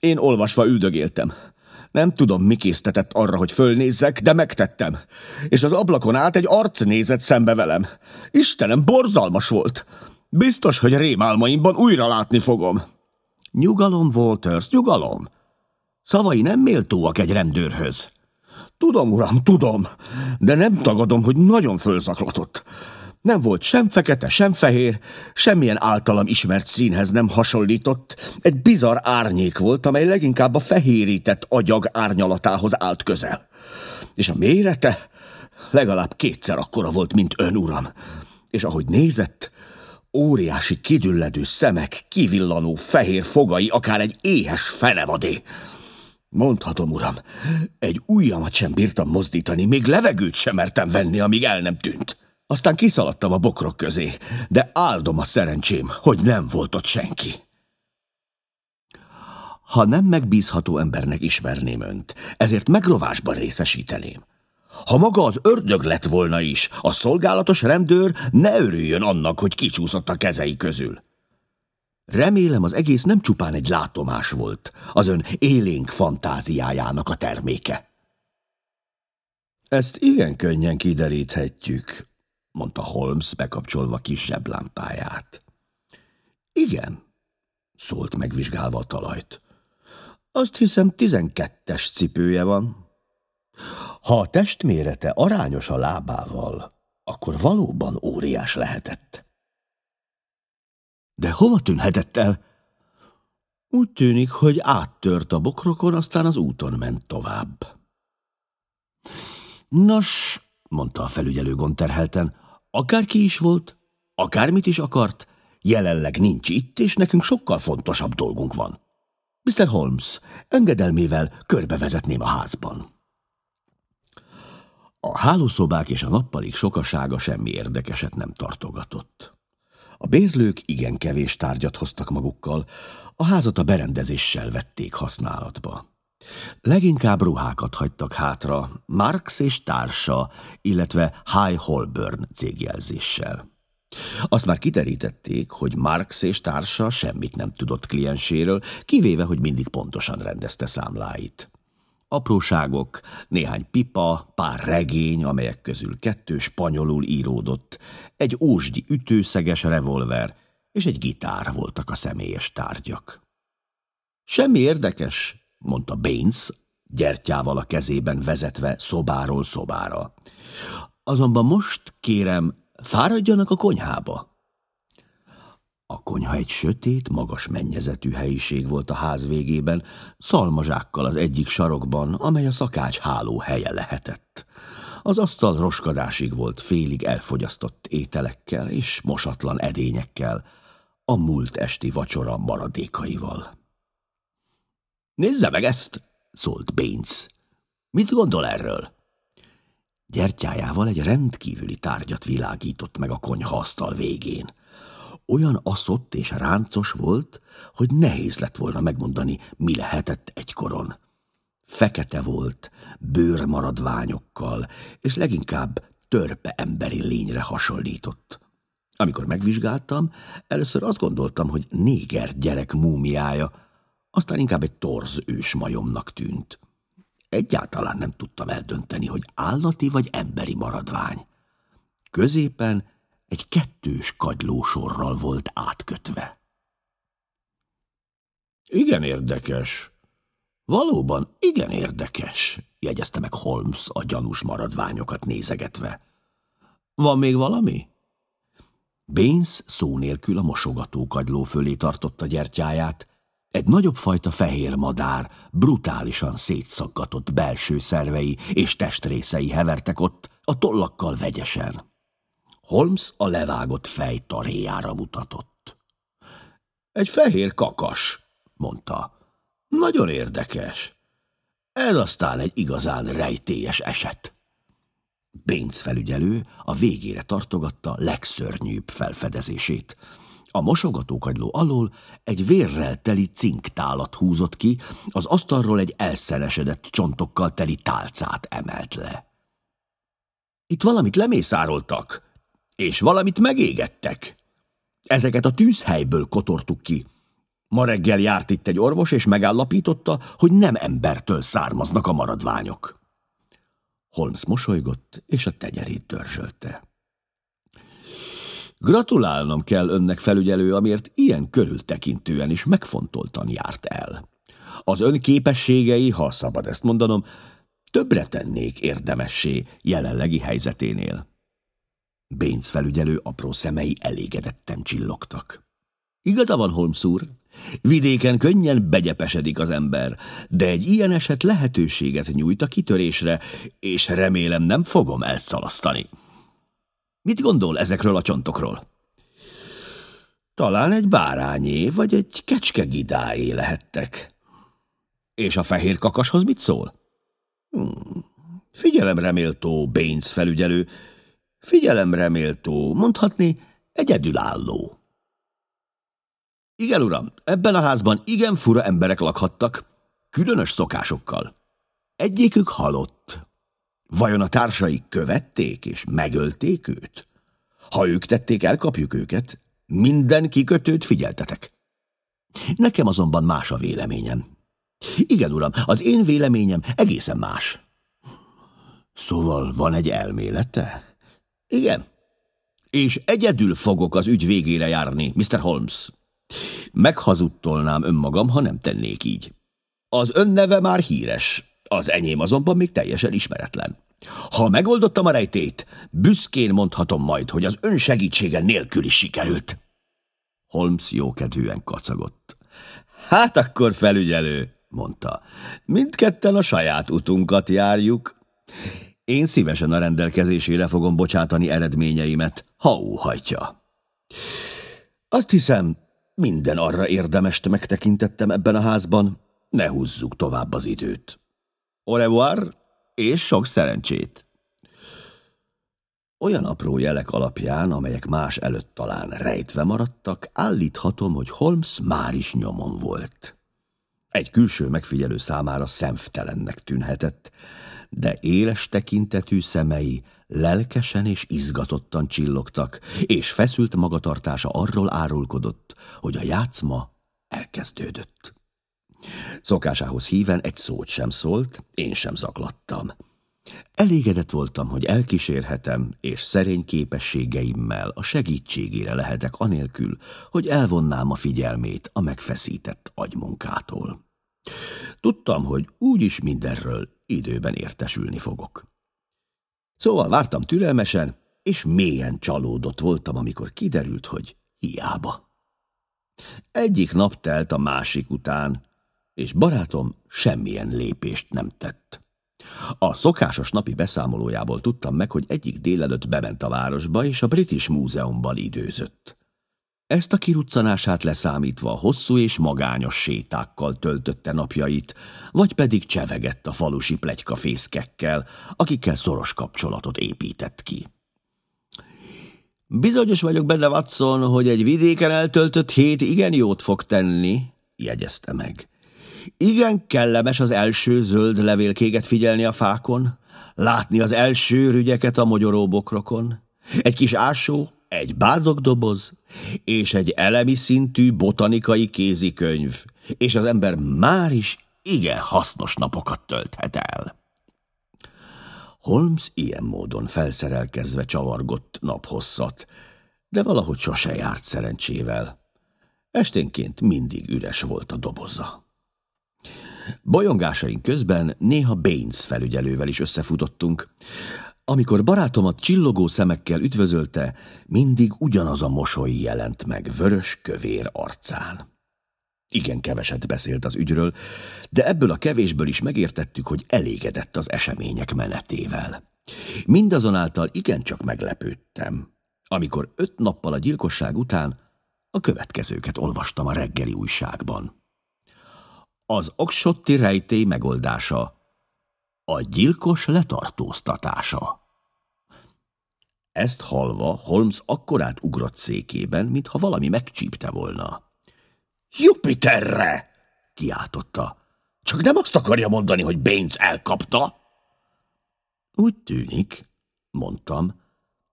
Én olvasva üldögéltem. Nem tudom, mi késztetett arra, hogy fölnézzek, de megtettem. És az ablakon át egy arc nézett szembe velem. Istenem, borzalmas volt. Biztos, hogy rémálmaimban újra látni fogom. Nyugalom, Walters, nyugalom. Szavai nem méltóak egy rendőrhöz. Tudom, uram, tudom, de nem tagadom, hogy nagyon fölzaklatott. Nem volt sem fekete, sem fehér, semmilyen általam ismert színhez nem hasonlított. Egy bizarr árnyék volt, amely leginkább a fehérített agyag árnyalatához állt közel. És a mérete legalább kétszer akkora volt, mint ön, uram. És ahogy nézett, óriási kidülledő szemek, kivillanó fehér fogai, akár egy éhes fenevadé. Mondhatom, uram, egy ujjamat sem bírtam mozdítani, még levegőt sem mertem venni, amíg el nem tűnt. Aztán kiszaladtam a bokrok közé, de áldom a szerencsém, hogy nem volt ott senki. Ha nem megbízható embernek ismerném önt, ezért megrovásban részesíteném. Ha maga az ördög lett volna is, a szolgálatos rendőr ne örüljön annak, hogy kicsúszott a kezei közül. Remélem az egész nem csupán egy látomás volt, az ön élénk fantáziájának a terméke. Ezt igen könnyen kideríthetjük, mondta Holmes bekapcsolva kisebb lámpáját. Igen, szólt megvizsgálva a talajt. Azt hiszem tizenkettes cipője van. Ha a testmérete arányos a lábával, akkor valóban óriás lehetett. De hova tűnhetett el? Úgy tűnik, hogy áttört a bokrokon, aztán az úton ment tovább. Nos, mondta a felügyelő gonterhelten, akárki is volt, akármit is akart, jelenleg nincs itt, és nekünk sokkal fontosabb dolgunk van. Mr. Holmes, engedelmével körbevezetném a házban. A hálószobák és a nappalik sokasága semmi érdekeset nem tartogatott. A bérlők igen kevés tárgyat hoztak magukkal, a házat a berendezéssel vették használatba. Leginkább ruhákat hagytak hátra, Marx és társa, illetve High Holborn cégjelzéssel. Azt már kiterítették, hogy Marx és társa semmit nem tudott klienséről, kivéve, hogy mindig pontosan rendezte számláit. Apróságok, néhány pipa, pár regény, amelyek közül kettő spanyolul íródott, egy ósdi ütőszeges revolver és egy gitár voltak a személyes tárgyak. Semmi érdekes, mondta Baines, gyertyával a kezében vezetve szobáról szobára. Azonban most, kérem, fáradjanak a konyhába. A konyha egy sötét, magas mennyezetű helyiség volt a ház végében, szalmazsákkal az egyik sarokban, amely a szakács háló helye lehetett. Az asztal roskadásig volt félig elfogyasztott ételekkel és mosatlan edényekkel, a múlt esti vacsora maradékaival. Nézze meg ezt, szólt Baines. Mit gondol erről? Gyertyájával egy rendkívüli tárgyat világított meg a konyhaasztal végén. Olyan aszott és ráncos volt, hogy nehéz lett volna megmondani, mi lehetett egykoron. Fekete volt, bőrmaradványokkal, és leginkább törpe emberi lényre hasonlított. Amikor megvizsgáltam, először azt gondoltam, hogy néger gyerek múmiája, aztán inkább egy torz ősmajomnak tűnt. Egyáltalán nem tudtam eldönteni, hogy állati vagy emberi maradvány. Középen egy kettős kagylósorral volt átkötve. Igen érdekes. Valóban igen érdekes, jegyezte meg Holmes a gyanús maradványokat nézegetve. Van még valami? Baines szó nélkül a mosogatókagyló fölé tartotta gyertyáját. Egy nagyobb fajta fehér madár brutálisan szétszaggatott belső szervei és testrészei hevertek ott, a tollakkal vegyesen. Holmes a levágott fej taréjára mutatott. Egy fehér kakas, mondta. Nagyon érdekes. Ez aztán egy igazán rejtélyes eset. Bénc felügyelő a végére tartogatta legszörnyűbb felfedezését. A mosogatókagyló alól egy vérrel teli cinktálat húzott ki, az asztalról egy elszenesedett csontokkal teli tálcát emelt le. Itt valamit lemészároltak, és valamit megégettek. Ezeket a tűzhelyből kotortuk ki. Ma reggel járt itt egy orvos, és megállapította, hogy nem embertől származnak a maradványok. Holmes mosolygott, és a tenyerét dörzsölte. Gratulálnom kell önnek felügyelő, amiért ilyen körültekintően is megfontoltan járt el. Az ön képességei, ha szabad ezt mondanom, többre tennék érdemessé jelenlegi helyzeténél. Bénc felügyelő apró szemei elégedetten csillogtak. Igaza van, Holmes úr, Vidéken könnyen begyepesedik az ember, de egy ilyen eset lehetőséget nyújt a kitörésre, és remélem nem fogom elszalasztani. Mit gondol ezekről a csontokról? Talán egy bárányé, vagy egy kecskegidáé lehettek. És a fehér kakashoz mit szól? Hmm, figyelemre méltó Baines felügyelő, figyelemre méltó, mondhatni egyedülálló. Igen, uram, ebben a házban igen fura emberek lakhattak, különös szokásokkal. Egyikük halott. Vajon a társai követték és megölték őt? Ha ők tették, elkapjuk őket. Minden kikötőt figyeltetek. Nekem azonban más a véleményem. Igen, uram, az én véleményem egészen más. Szóval van egy elmélete? Igen. És egyedül fogok az ügy végére járni, Mr. Holmes. Meghazudtolnám önmagam, ha nem tennék így. Az ön neve már híres, az enyém azonban még teljesen ismeretlen. Ha megoldottam a rejtét, büszkén mondhatom majd, hogy az ön segítsége nélkül is sikerült. Holmes jókedvűen kacagott. Hát akkor felügyelő, mondta. Mindketten a saját utunkat járjuk. Én szívesen a rendelkezésére fogom bocsátani eredményeimet, ha óhajtja. Azt hiszem, minden arra érdemest megtekintettem ebben a házban, ne húzzuk tovább az időt. Au revoir, és sok szerencsét! Olyan apró jelek alapján, amelyek más előtt talán rejtve maradtak, állíthatom, hogy Holmes már is nyomon volt. Egy külső megfigyelő számára szemtelennek tűnhetett, de éles tekintetű szemei lelkesen és izgatottan csillogtak, és feszült magatartása arról árulkodott, hogy a játszma elkezdődött. Szokásához híven egy szót sem szólt, én sem zaklattam. Elégedett voltam, hogy elkísérhetem, és szerény képességeimmel a segítségére lehetek anélkül, hogy elvonnám a figyelmét a megfeszített agymunkától. Tudtam, hogy úgyis mindenről időben értesülni fogok. Szóval vártam türelmesen, és mélyen csalódott voltam, amikor kiderült, hogy hiába. Egyik nap telt a másik után, és barátom semmilyen lépést nem tett. A szokásos napi beszámolójából tudtam meg, hogy egyik délelőtt bement a városba, és a British Múzeumban időzött. Ezt a kiruccanását leszámítva hosszú és magányos sétákkal töltötte napjait, vagy pedig csevegett a falusi plegykafészkekkel, akikkel szoros kapcsolatot épített ki. Bizonyos vagyok benne, Watson, hogy egy vidéken eltöltött hét igen jót fog tenni, jegyezte meg. Igen kellemes az első zöld levélkéget figyelni a fákon, látni az első rügyeket a mogyoróbokrokon, egy kis ásó, egy bádogdoboz és egy elemi szintű botanikai kézikönyv, és az ember már is igen hasznos napokat tölthet el. Holmes ilyen módon felszerelkezve csavargott naphosszat, de valahogy sose járt szerencsével. Esténként mindig üres volt a doboza. Bolyongásaink közben néha Baines felügyelővel is összefutottunk. Amikor barátomat csillogó szemekkel üdvözölte, mindig ugyanaz a mosoly jelent meg vörös kövér arcán. Igen keveset beszélt az ügyről, de ebből a kevésből is megértettük, hogy elégedett az események menetével. Mindazonáltal igencsak meglepődtem, amikor öt nappal a gyilkosság után a következőket olvastam a reggeli újságban. Az oksotti rejtély megoldása. A gyilkos letartóztatása. Ezt halva Holmes akkorát ugrott székében, mintha valami megcsípte volna. Jupiterre! kiáltotta. Csak nem azt akarja mondani, hogy Baines elkapta? Úgy tűnik, mondtam,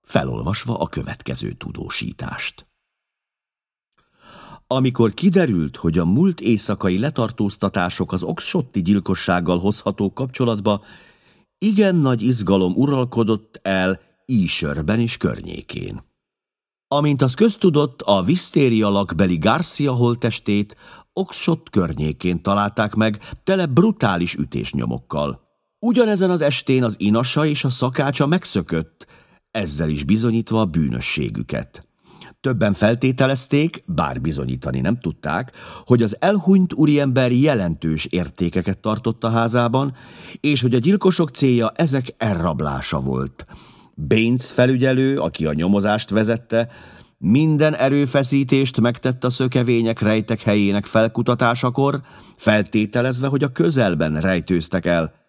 felolvasva a következő tudósítást. Amikor kiderült, hogy a múlt éjszakai letartóztatások az Oxshotti gyilkossággal hozható kapcsolatba, igen nagy izgalom uralkodott el Ísörben és környékén. Amint az köztudott, a visztéria lakbeli Garcia holtestét Oxshott környékén találták meg, tele brutális ütésnyomokkal. Ugyanezen az estén az inasa és a szakácsa megszökött, ezzel is bizonyítva a bűnösségüket. Többen feltételezték, bár bizonyítani nem tudták, hogy az elhunyt úriember jelentős értékeket tartott a házában, és hogy a gyilkosok célja ezek elrablása volt. Baines felügyelő, aki a nyomozást vezette, minden erőfeszítést megtett a szökevények rejtek helyének felkutatásakor, feltételezve, hogy a közelben rejtőztek el –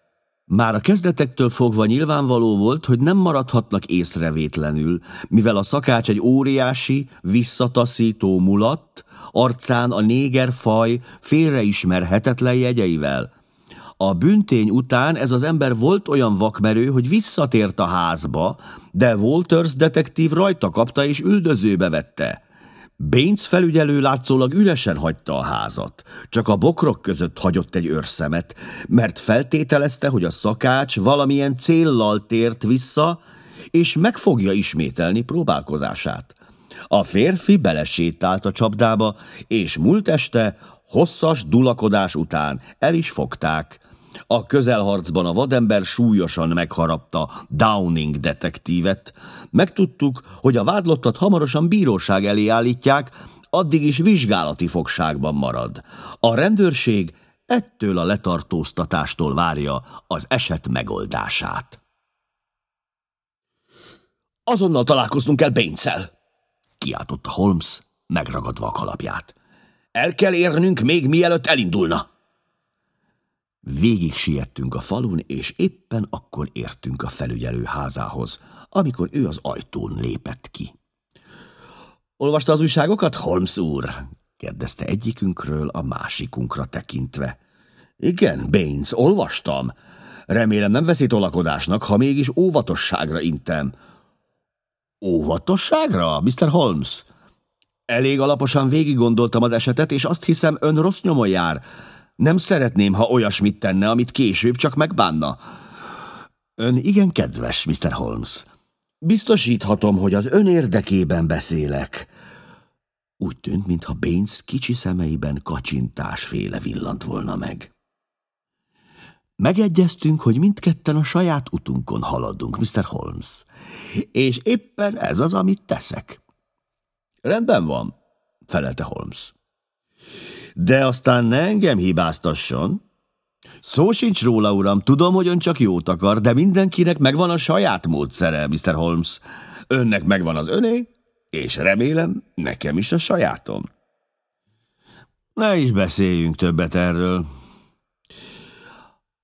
már a kezdetektől fogva nyilvánvaló volt, hogy nem maradhatnak észrevétlenül, mivel a szakács egy óriási, visszataszító mulat, arcán a négerfaj félreismerhetetlen jegyeivel. A büntény után ez az ember volt olyan vakmerő, hogy visszatért a házba, de Walters detektív rajta kapta és üldözőbe vette. Baines felügyelő látszólag üresen hagyta a házat, csak a bokrok között hagyott egy őrszemet, mert feltételezte, hogy a szakács valamilyen céllal tért vissza, és meg fogja ismételni próbálkozását. A férfi belesétált a csapdába, és múlt este, hosszas dulakodás után el is fogták. A közelharcban a vadember súlyosan megharapta Downing detektívet. Megtudtuk, hogy a vádlottat hamarosan bíróság elé állítják, addig is vizsgálati fogságban marad. A rendőrség ettől a letartóztatástól várja az eset megoldását. Azonnal találkoznunk kell Béncsel, kiáltotta Holmes, megragadva a kalapját. El kell érnünk még mielőtt elindulna. Végig siettünk a falun, és éppen akkor értünk a felügyelő házához, amikor ő az ajtón lépett ki. Olvasta az újságokat, Holmes úr? kérdezte egyikünkről a másikunkra tekintve. Igen, Baines, olvastam. Remélem nem veszi tolakodásnak, ha mégis óvatosságra intem. Óvatosságra, Mr. Holmes? Elég alaposan végig gondoltam az esetet, és azt hiszem, ön rossz nyomon jár. Nem szeretném, ha olyasmit tenne, amit később csak megbánna. Ön igen kedves, Mr. Holmes. Biztosíthatom, hogy az ön érdekében beszélek. Úgy tűnt, mintha Baines kicsi szemeiben kacsintásféle villant volna meg. Megegyeztünk, hogy mindketten a saját utunkon haladunk, Mr. Holmes. És éppen ez az, amit teszek. Rendben van, felelte Holmes. De aztán ne engem hibáztasson. Szó sincs róla, uram, tudom, hogy ön csak jót akar, de mindenkinek megvan a saját módszere, Mr. Holmes. Önnek megvan az öné, és remélem, nekem is a sajátom. Ne is beszéljünk többet erről.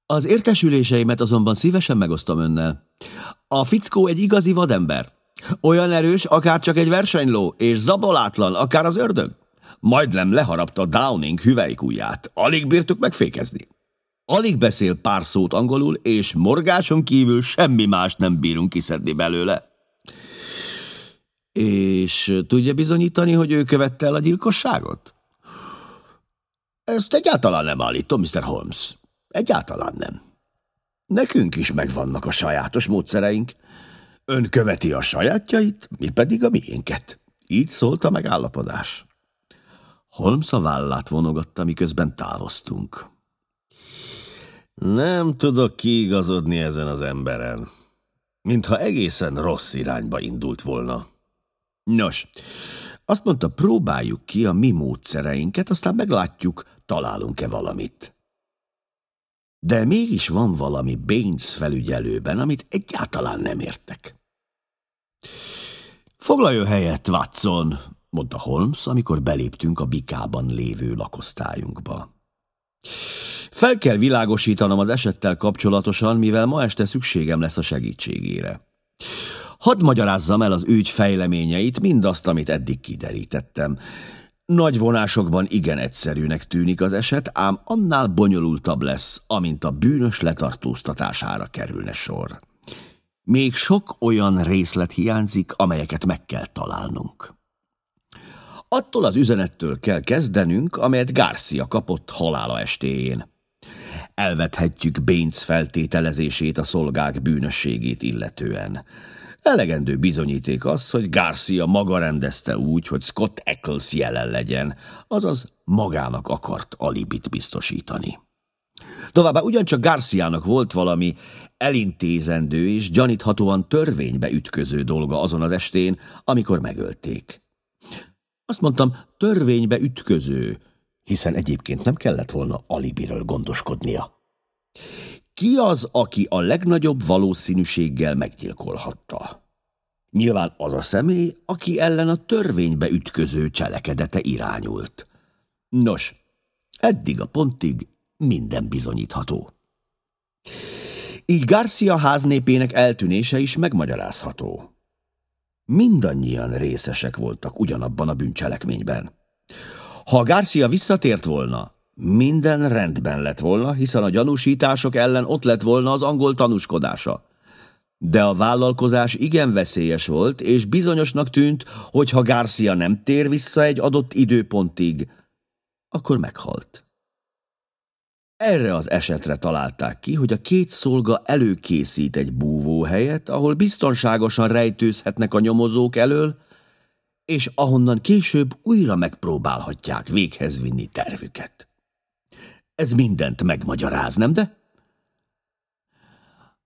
Az értesüléseimet azonban szívesen megosztom önnel. A fickó egy igazi vadember. Olyan erős, akár csak egy versenyló, és zabolátlan, akár az ördög. Majdnem leharapta Downing hüvelykújját. Alig bírtuk megfékezni. Alig beszél pár szót angolul, és morgáson kívül semmi más nem bírunk kiszedni belőle. És tudja bizonyítani, hogy ő követte el a gyilkosságot? Ezt egyáltalán nem állítom, Mr. Holmes. Egyáltalán nem. Nekünk is megvannak a sajátos módszereink. Ön követi a sajátjait, mi pedig a miénket. Így szólt a megállapodás. Holmes a vállát vonogatta, miközben távoztunk. Nem tudok kiigazodni ezen az emberen, mintha egészen rossz irányba indult volna. Nos, azt mondta, próbáljuk ki a mi módszereinket, aztán meglátjuk, találunk-e valamit. De mégis van valami Baines felügyelőben, amit egyáltalán nem értek. Foglaljon helyet, Watson, mondta Holmes, amikor beléptünk a bikában lévő lakosztályunkba. Fel kell világosítanom az esettel kapcsolatosan, mivel ma este szükségem lesz a segítségére. Hadd magyarázzam el az ügy fejleményeit, mindazt, amit eddig kiderítettem. Nagy vonásokban igen egyszerűnek tűnik az eset, ám annál bonyolultabb lesz, amint a bűnös letartóztatására kerülne sor. Még sok olyan részlet hiányzik, amelyeket meg kell találnunk. Attól az üzenettől kell kezdenünk, amelyet Garcia kapott halála estéjén. Elvethetjük Baines feltételezését a szolgák bűnösségét illetően. Elegendő bizonyíték az, hogy Garcia maga rendezte úgy, hogy Scott Eccles jelen legyen, azaz magának akart alibit biztosítani. Továbbá ugyancsak Garciának volt valami elintézendő és gyaníthatóan törvénybe ütköző dolga azon az estén, amikor megölték. Azt mondtam, törvénybe ütköző, hiszen egyébként nem kellett volna alibiről gondoskodnia. Ki az, aki a legnagyobb valószínűséggel meggyilkolhatta? Nyilván az a személy, aki ellen a törvénybe ütköző cselekedete irányult. Nos, eddig a pontig minden bizonyítható. Így Garcia háznépének eltűnése is megmagyarázható. Mindannyian részesek voltak ugyanabban a bűncselekményben. Ha Garcia visszatért volna, minden rendben lett volna, hiszen a gyanúsítások ellen ott lett volna az angol tanúskodása. De a vállalkozás igen veszélyes volt, és bizonyosnak tűnt, hogy ha Garcia nem tér vissza egy adott időpontig, akkor meghalt. Erre az esetre találták ki, hogy a két szolga előkészít egy búvóhelyet, ahol biztonságosan rejtőzhetnek a nyomozók elől, és ahonnan később újra megpróbálhatják véghez vinni tervüket. Ez mindent megmagyaráz, nem de?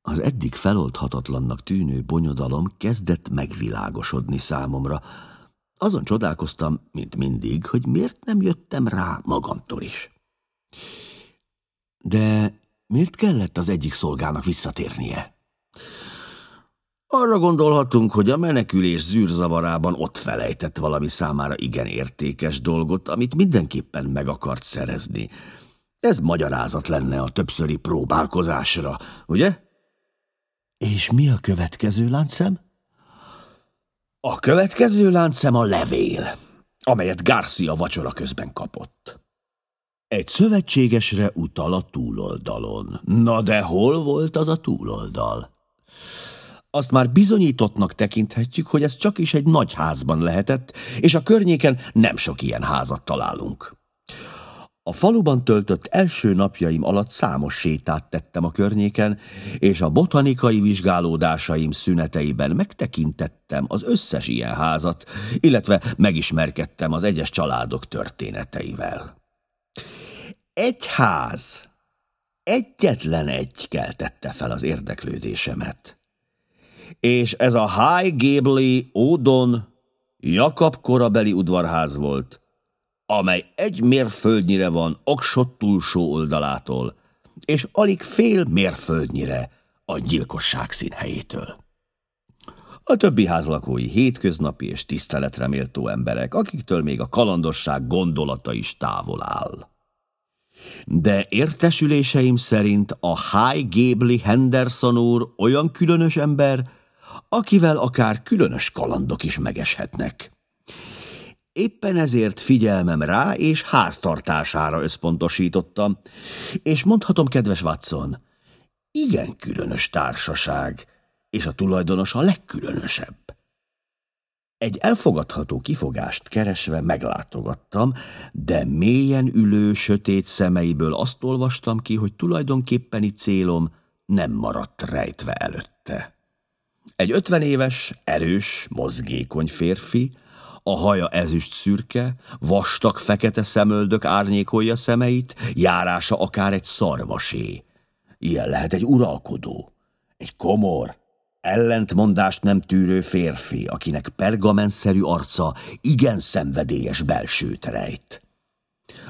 Az eddig feloldhatatlannak tűnő bonyodalom kezdett megvilágosodni számomra. Azon csodálkoztam, mint mindig, hogy miért nem jöttem rá magamtól is. De miért kellett az egyik szolgának visszatérnie? Arra gondolhatunk, hogy a menekülés zűrzavarában ott felejtett valami számára igen értékes dolgot, amit mindenképpen meg akart szerezni. Ez magyarázat lenne a többszöri próbálkozásra, ugye? És mi a következő láncszem? A következő láncszem a levél, amelyet Garcia vacsora közben kapott. Egy szövetségesre utal a túloldalon. Na de hol volt az a túloldal? Azt már bizonyítottnak tekinthetjük, hogy ez csak is egy nagy házban lehetett, és a környéken nem sok ilyen házat találunk. A faluban töltött első napjaim alatt számos sétát tettem a környéken, és a botanikai vizsgálódásaim szüneteiben megtekintettem az összes ilyen házat, illetve megismerkedtem az egyes családok történeteivel. Egy ház, egyetlen egy keltette fel az érdeklődésemet. És ez a High Gable Ódon Jakab korabeli udvarház volt, amely egy mérföldnyire van Oksot túlsó oldalától, és alig fél mérföldnyire a gyilkosság színhelyétől. A többi házlakói hétköznapi és tiszteletre méltó emberek, akiktől még a kalandosság gondolata is távol áll. De értesüléseim szerint a High Gable Henderson úr olyan különös ember, akivel akár különös kalandok is megeshetnek. Éppen ezért figyelmem rá és háztartására összpontosítottam, és mondhatom, kedves Watson, igen különös társaság, és a tulajdonos a legkülönösebb. Egy elfogadható kifogást keresve meglátogattam, de mélyen ülő, sötét szemeiből azt olvastam ki, hogy tulajdonképpeni célom nem maradt rejtve előtte. Egy ötven éves, erős, mozgékony férfi, a haja ezüst szürke, vastag fekete szemöldök árnyékolja szemeit, járása akár egy szarvasé. Ilyen lehet egy uralkodó, egy komor, ellentmondást nem tűrő férfi, akinek pergamenszerű arca igen szenvedélyes belsőt rejt.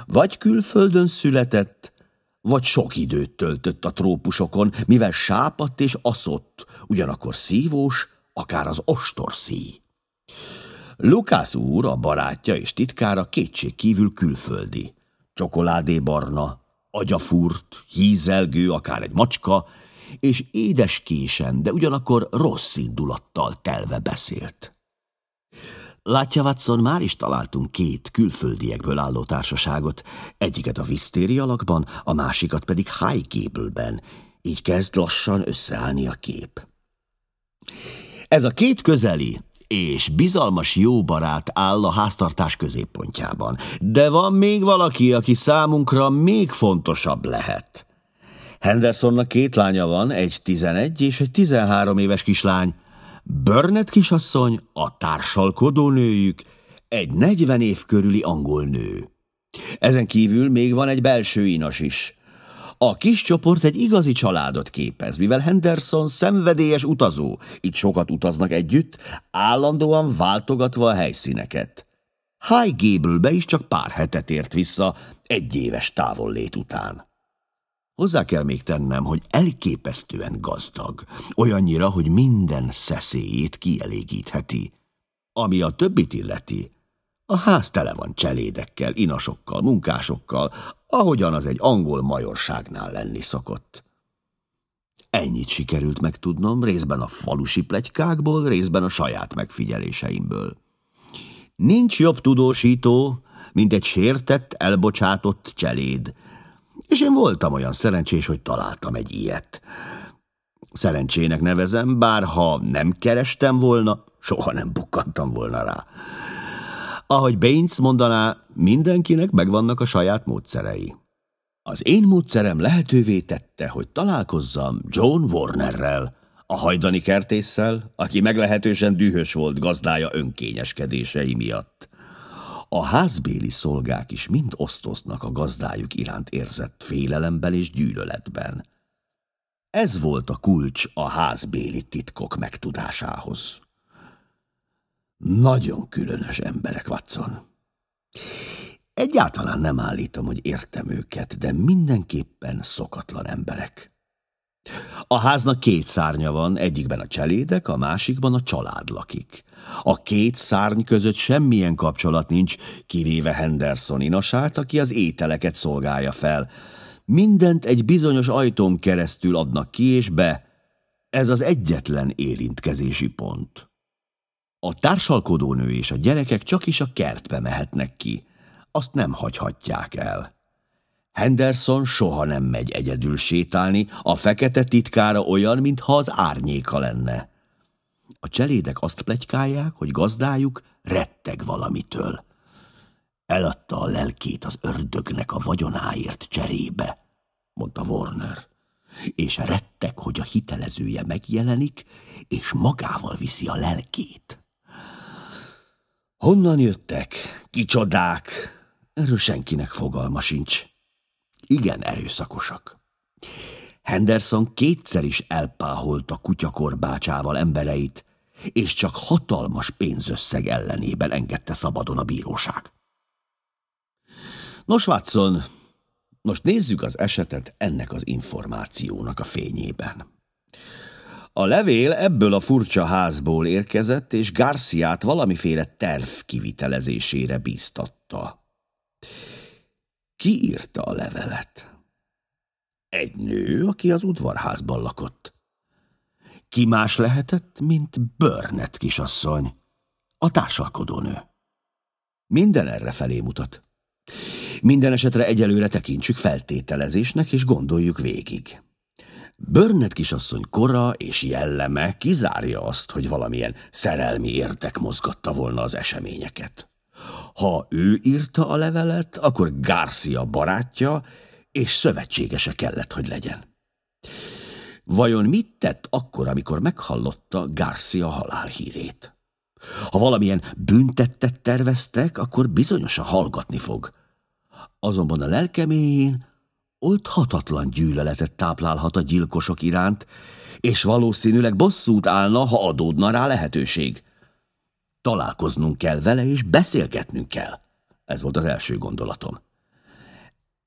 Vagy külföldön született, vagy sok időt töltött a trópusokon, mivel sápadt és aszott, ugyanakkor szívós, akár az ostorszíj. Lukász úr, a barátja és titkára kétség kívül külföldi. Csokoládébarna, agyafúrt, hízelgő, akár egy macska, és édeskésen, de ugyanakkor rossz indulattal telve beszélt. Látja, Watson, már is találtunk két külföldiekből álló társaságot, egyiket a Visztéri alakban, a másikat pedig Highgable-ben. Így kezd lassan összeállni a kép. Ez a két közeli és bizalmas jó barát áll a háztartás középpontjában, de van még valaki, aki számunkra még fontosabb lehet. Hendersonnak két lánya van, egy tizenegy és egy tizenhárom éves kislány. Burnett kisasszony, a társalkodó nőjük, egy negyven év körüli angol nő. Ezen kívül még van egy belső inas is. A kis csoport egy igazi családot képez, mivel Henderson szenvedélyes utazó, itt sokat utaznak együtt, állandóan váltogatva a helyszíneket. Highgable-be is csak pár hetet ért vissza, egy éves távollét után. Hozzá kell még tennem, hogy elképesztően gazdag, olyannyira, hogy minden szeszélyét kielégítheti. Ami a többit illeti, a ház tele van cselédekkel, inasokkal, munkásokkal, ahogyan az egy angol majorságnál lenni szokott. Ennyit sikerült megtudnom, részben a falusi plegykákból, részben a saját megfigyeléseimből. Nincs jobb tudósító, mint egy sértett, elbocsátott cseléd, és én voltam olyan szerencsés, hogy találtam egy ilyet. Szerencsének nevezem, bár ha nem kerestem volna, soha nem bukkantam volna rá. Ahogy Baines mondaná, mindenkinek megvannak a saját módszerei. Az én módszerem lehetővé tette, hogy találkozzam John Warnerrel, a hajdani kertésszel, aki meglehetősen dühös volt gazdája önkényeskedései miatt. A házbéli szolgák is mind osztoznak a gazdájuk iránt érzett félelemben és gyűlöletben. Ez volt a kulcs a házbéli titkok megtudásához. Nagyon különös emberek, Watson. Egyáltalán nem állítom, hogy értem őket, de mindenképpen szokatlan emberek. A háznak két szárnya van, egyikben a cselédek, a másikban a család lakik. A két szárny között semmilyen kapcsolat nincs, kivéve Henderson inasát, aki az ételeket szolgálja fel. Mindent egy bizonyos ajtón keresztül adnak ki és be. Ez az egyetlen érintkezési pont. A társalkodónő és a gyerekek csak is a kertbe mehetnek ki. Azt nem hagyhatják el. Henderson soha nem megy egyedül sétálni, a fekete titkára olyan, mintha az árnyéka lenne. A cselédek azt plegykálják, hogy gazdájuk retteg valamitől. Eladta a lelkét az ördögnek a vagyonáért cserébe, mondta Warner, és retteg, hogy a hitelezője megjelenik, és magával viszi a lelkét. Honnan jöttek? Kicsodák? Erről senkinek fogalma sincs. Igen erőszakosak. Henderson kétszer is elpáholta kutyakorbácsával embereit, és csak hatalmas pénzösszeg ellenében engedte szabadon a bíróság. Nos, Watson, most nézzük az esetet ennek az információnak a fényében. A levél ebből a furcsa házból érkezett, és Garciát valamiféle terv kivitelezésére bíztatta. Ki írta a levelet? Egy nő, aki az udvarházban lakott. Ki más lehetett, mint Burnett kisasszony, a társalkodónő. Minden erre felé mutat. Minden esetre egyelőre tekintsük feltételezésnek, és gondoljuk végig. Burnett kisasszony kora és jelleme kizárja azt, hogy valamilyen szerelmi érdek mozgatta volna az eseményeket. Ha ő írta a levelet, akkor Garcia barátja és szövetségese kellett, hogy legyen. Vajon mit tett akkor, amikor meghallotta Garcia halálhírét? Ha valamilyen büntettet terveztek, akkor bizonyosan hallgatni fog. Azonban a lelkeméjén oldhatatlan gyűlöletet táplálhat a gyilkosok iránt, és valószínűleg bosszút állna, ha adódna rá lehetőség. Találkoznunk kell vele, és beszélgetnünk kell. Ez volt az első gondolatom.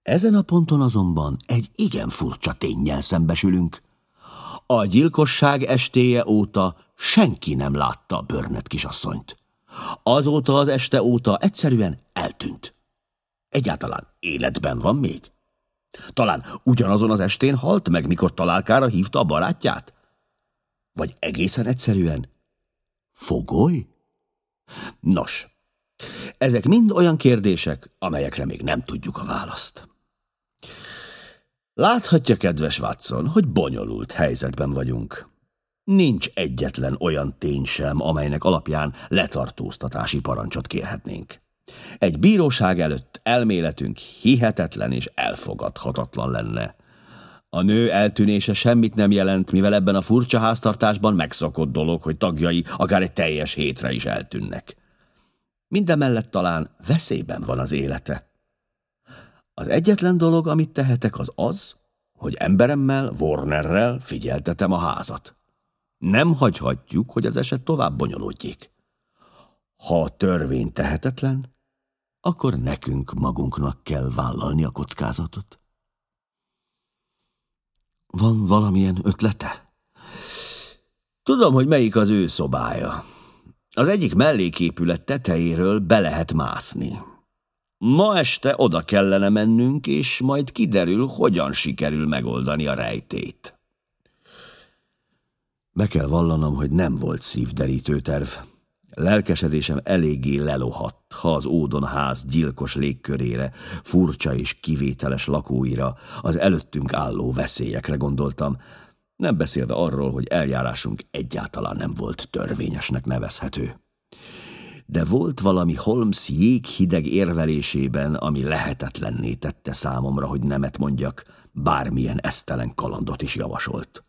Ezen a ponton azonban egy igen furcsa tényjel szembesülünk. A gyilkosság estéje óta senki nem látta Burnett kisasszonyt. Azóta az este óta egyszerűen eltűnt. Egyáltalán életben van még? Talán ugyanazon az estén halt meg, mikor találkára hívta a barátját? Vagy egészen egyszerűen fogoly? Nos, ezek mind olyan kérdések, amelyekre még nem tudjuk a választ. Láthatja, kedves Watson, hogy bonyolult helyzetben vagyunk. Nincs egyetlen olyan tény sem, amelynek alapján letartóztatási parancsot kérhetnénk. Egy bíróság előtt elméletünk hihetetlen és elfogadhatatlan lenne. A nő eltűnése semmit nem jelent, mivel ebben a furcsa háztartásban megszokott dolog, hogy tagjai akár egy teljes hétre is eltűnnek. Mindemellett talán veszélyben van az élete. Az egyetlen dolog, amit tehetek, az az, hogy emberemmel, Warnerrel figyeltetem a házat. Nem hagyhatjuk, hogy az eset tovább bonyolódjék. Ha a törvény tehetetlen, akkor nekünk magunknak kell vállalni a kockázatot. Van valamilyen ötlete? Tudom, hogy melyik az ő szobája. Az egyik melléképület tetejéről be lehet mászni. Ma este oda kellene mennünk, és majd kiderül, hogyan sikerül megoldani a rejtét. Be kell vallanom, hogy nem volt szívderítő terv. Lelkesedésem eléggé lelohadt, ha az ódonház gyilkos légkörére, furcsa és kivételes lakóira, az előttünk álló veszélyekre gondoltam, nem beszélve arról, hogy eljárásunk egyáltalán nem volt törvényesnek nevezhető. De volt valami Holmes jéghideg érvelésében, ami lehetetlenné tette számomra, hogy nemet mondjak, bármilyen esztelen kalandot is javasolt.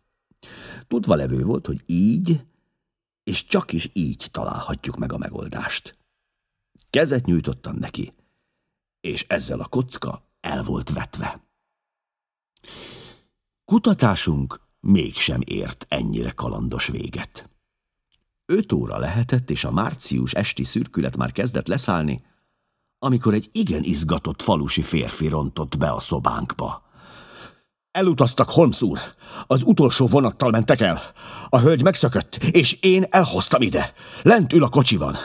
Tudva levő volt, hogy így és csak is így találhatjuk meg a megoldást. Kezet nyújtottam neki, és ezzel a kocka el volt vetve. Kutatásunk mégsem ért ennyire kalandos véget. Öt óra lehetett, és a március esti szürkület már kezdett leszállni, amikor egy igen izgatott falusi férfi rontott be a szobánkba. Elutaztak, Holmes úr. Az utolsó vonattal mentek el. A hölgy megszökött, és én elhoztam ide. Lent ül a kocsiban.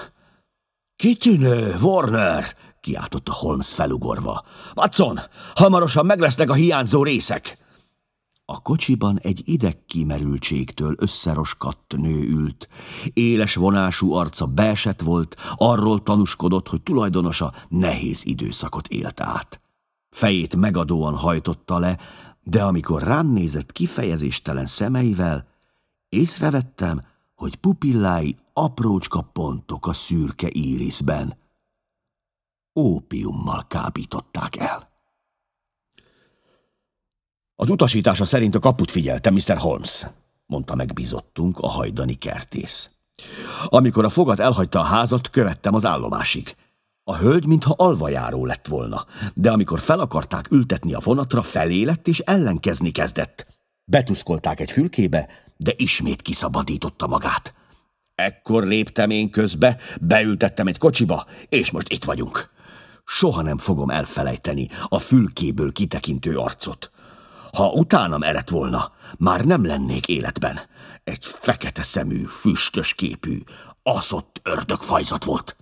Kitűnő, Warner! kiáltotta Holmes felugorva. Watson, hamarosan meg lesznek a hiányzó részek. A kocsiban egy idegkimerültségtől összeroskadt nő ült. Éles vonású arca beesett volt, arról tanúskodott, hogy tulajdonosa nehéz időszakot élt át. Fejét megadóan hajtotta le, de amikor rám nézett kifejezéstelen szemeivel, észrevettem, hogy pupillái aprócska pontok a szürke íriszben. Ópiummal kábították el. Az utasítása szerint a kaput figyelte, Mr. Holmes, mondta megbízottunk a hajdani kertész. Amikor a fogat elhagyta a házat, követtem az állomásig. A hölgy mintha alvajáró lett volna, de amikor fel akarták ültetni a vonatra, felé lett és ellenkezni kezdett. Betuszkolták egy fülkébe, de ismét kiszabadította magát. Ekkor léptem én közbe, beültettem egy kocsiba, és most itt vagyunk. Soha nem fogom elfelejteni a fülkéből kitekintő arcot. Ha utánam eredt volna, már nem lennék életben. Egy fekete szemű, füstös képű, aszott ördögfajzat volt.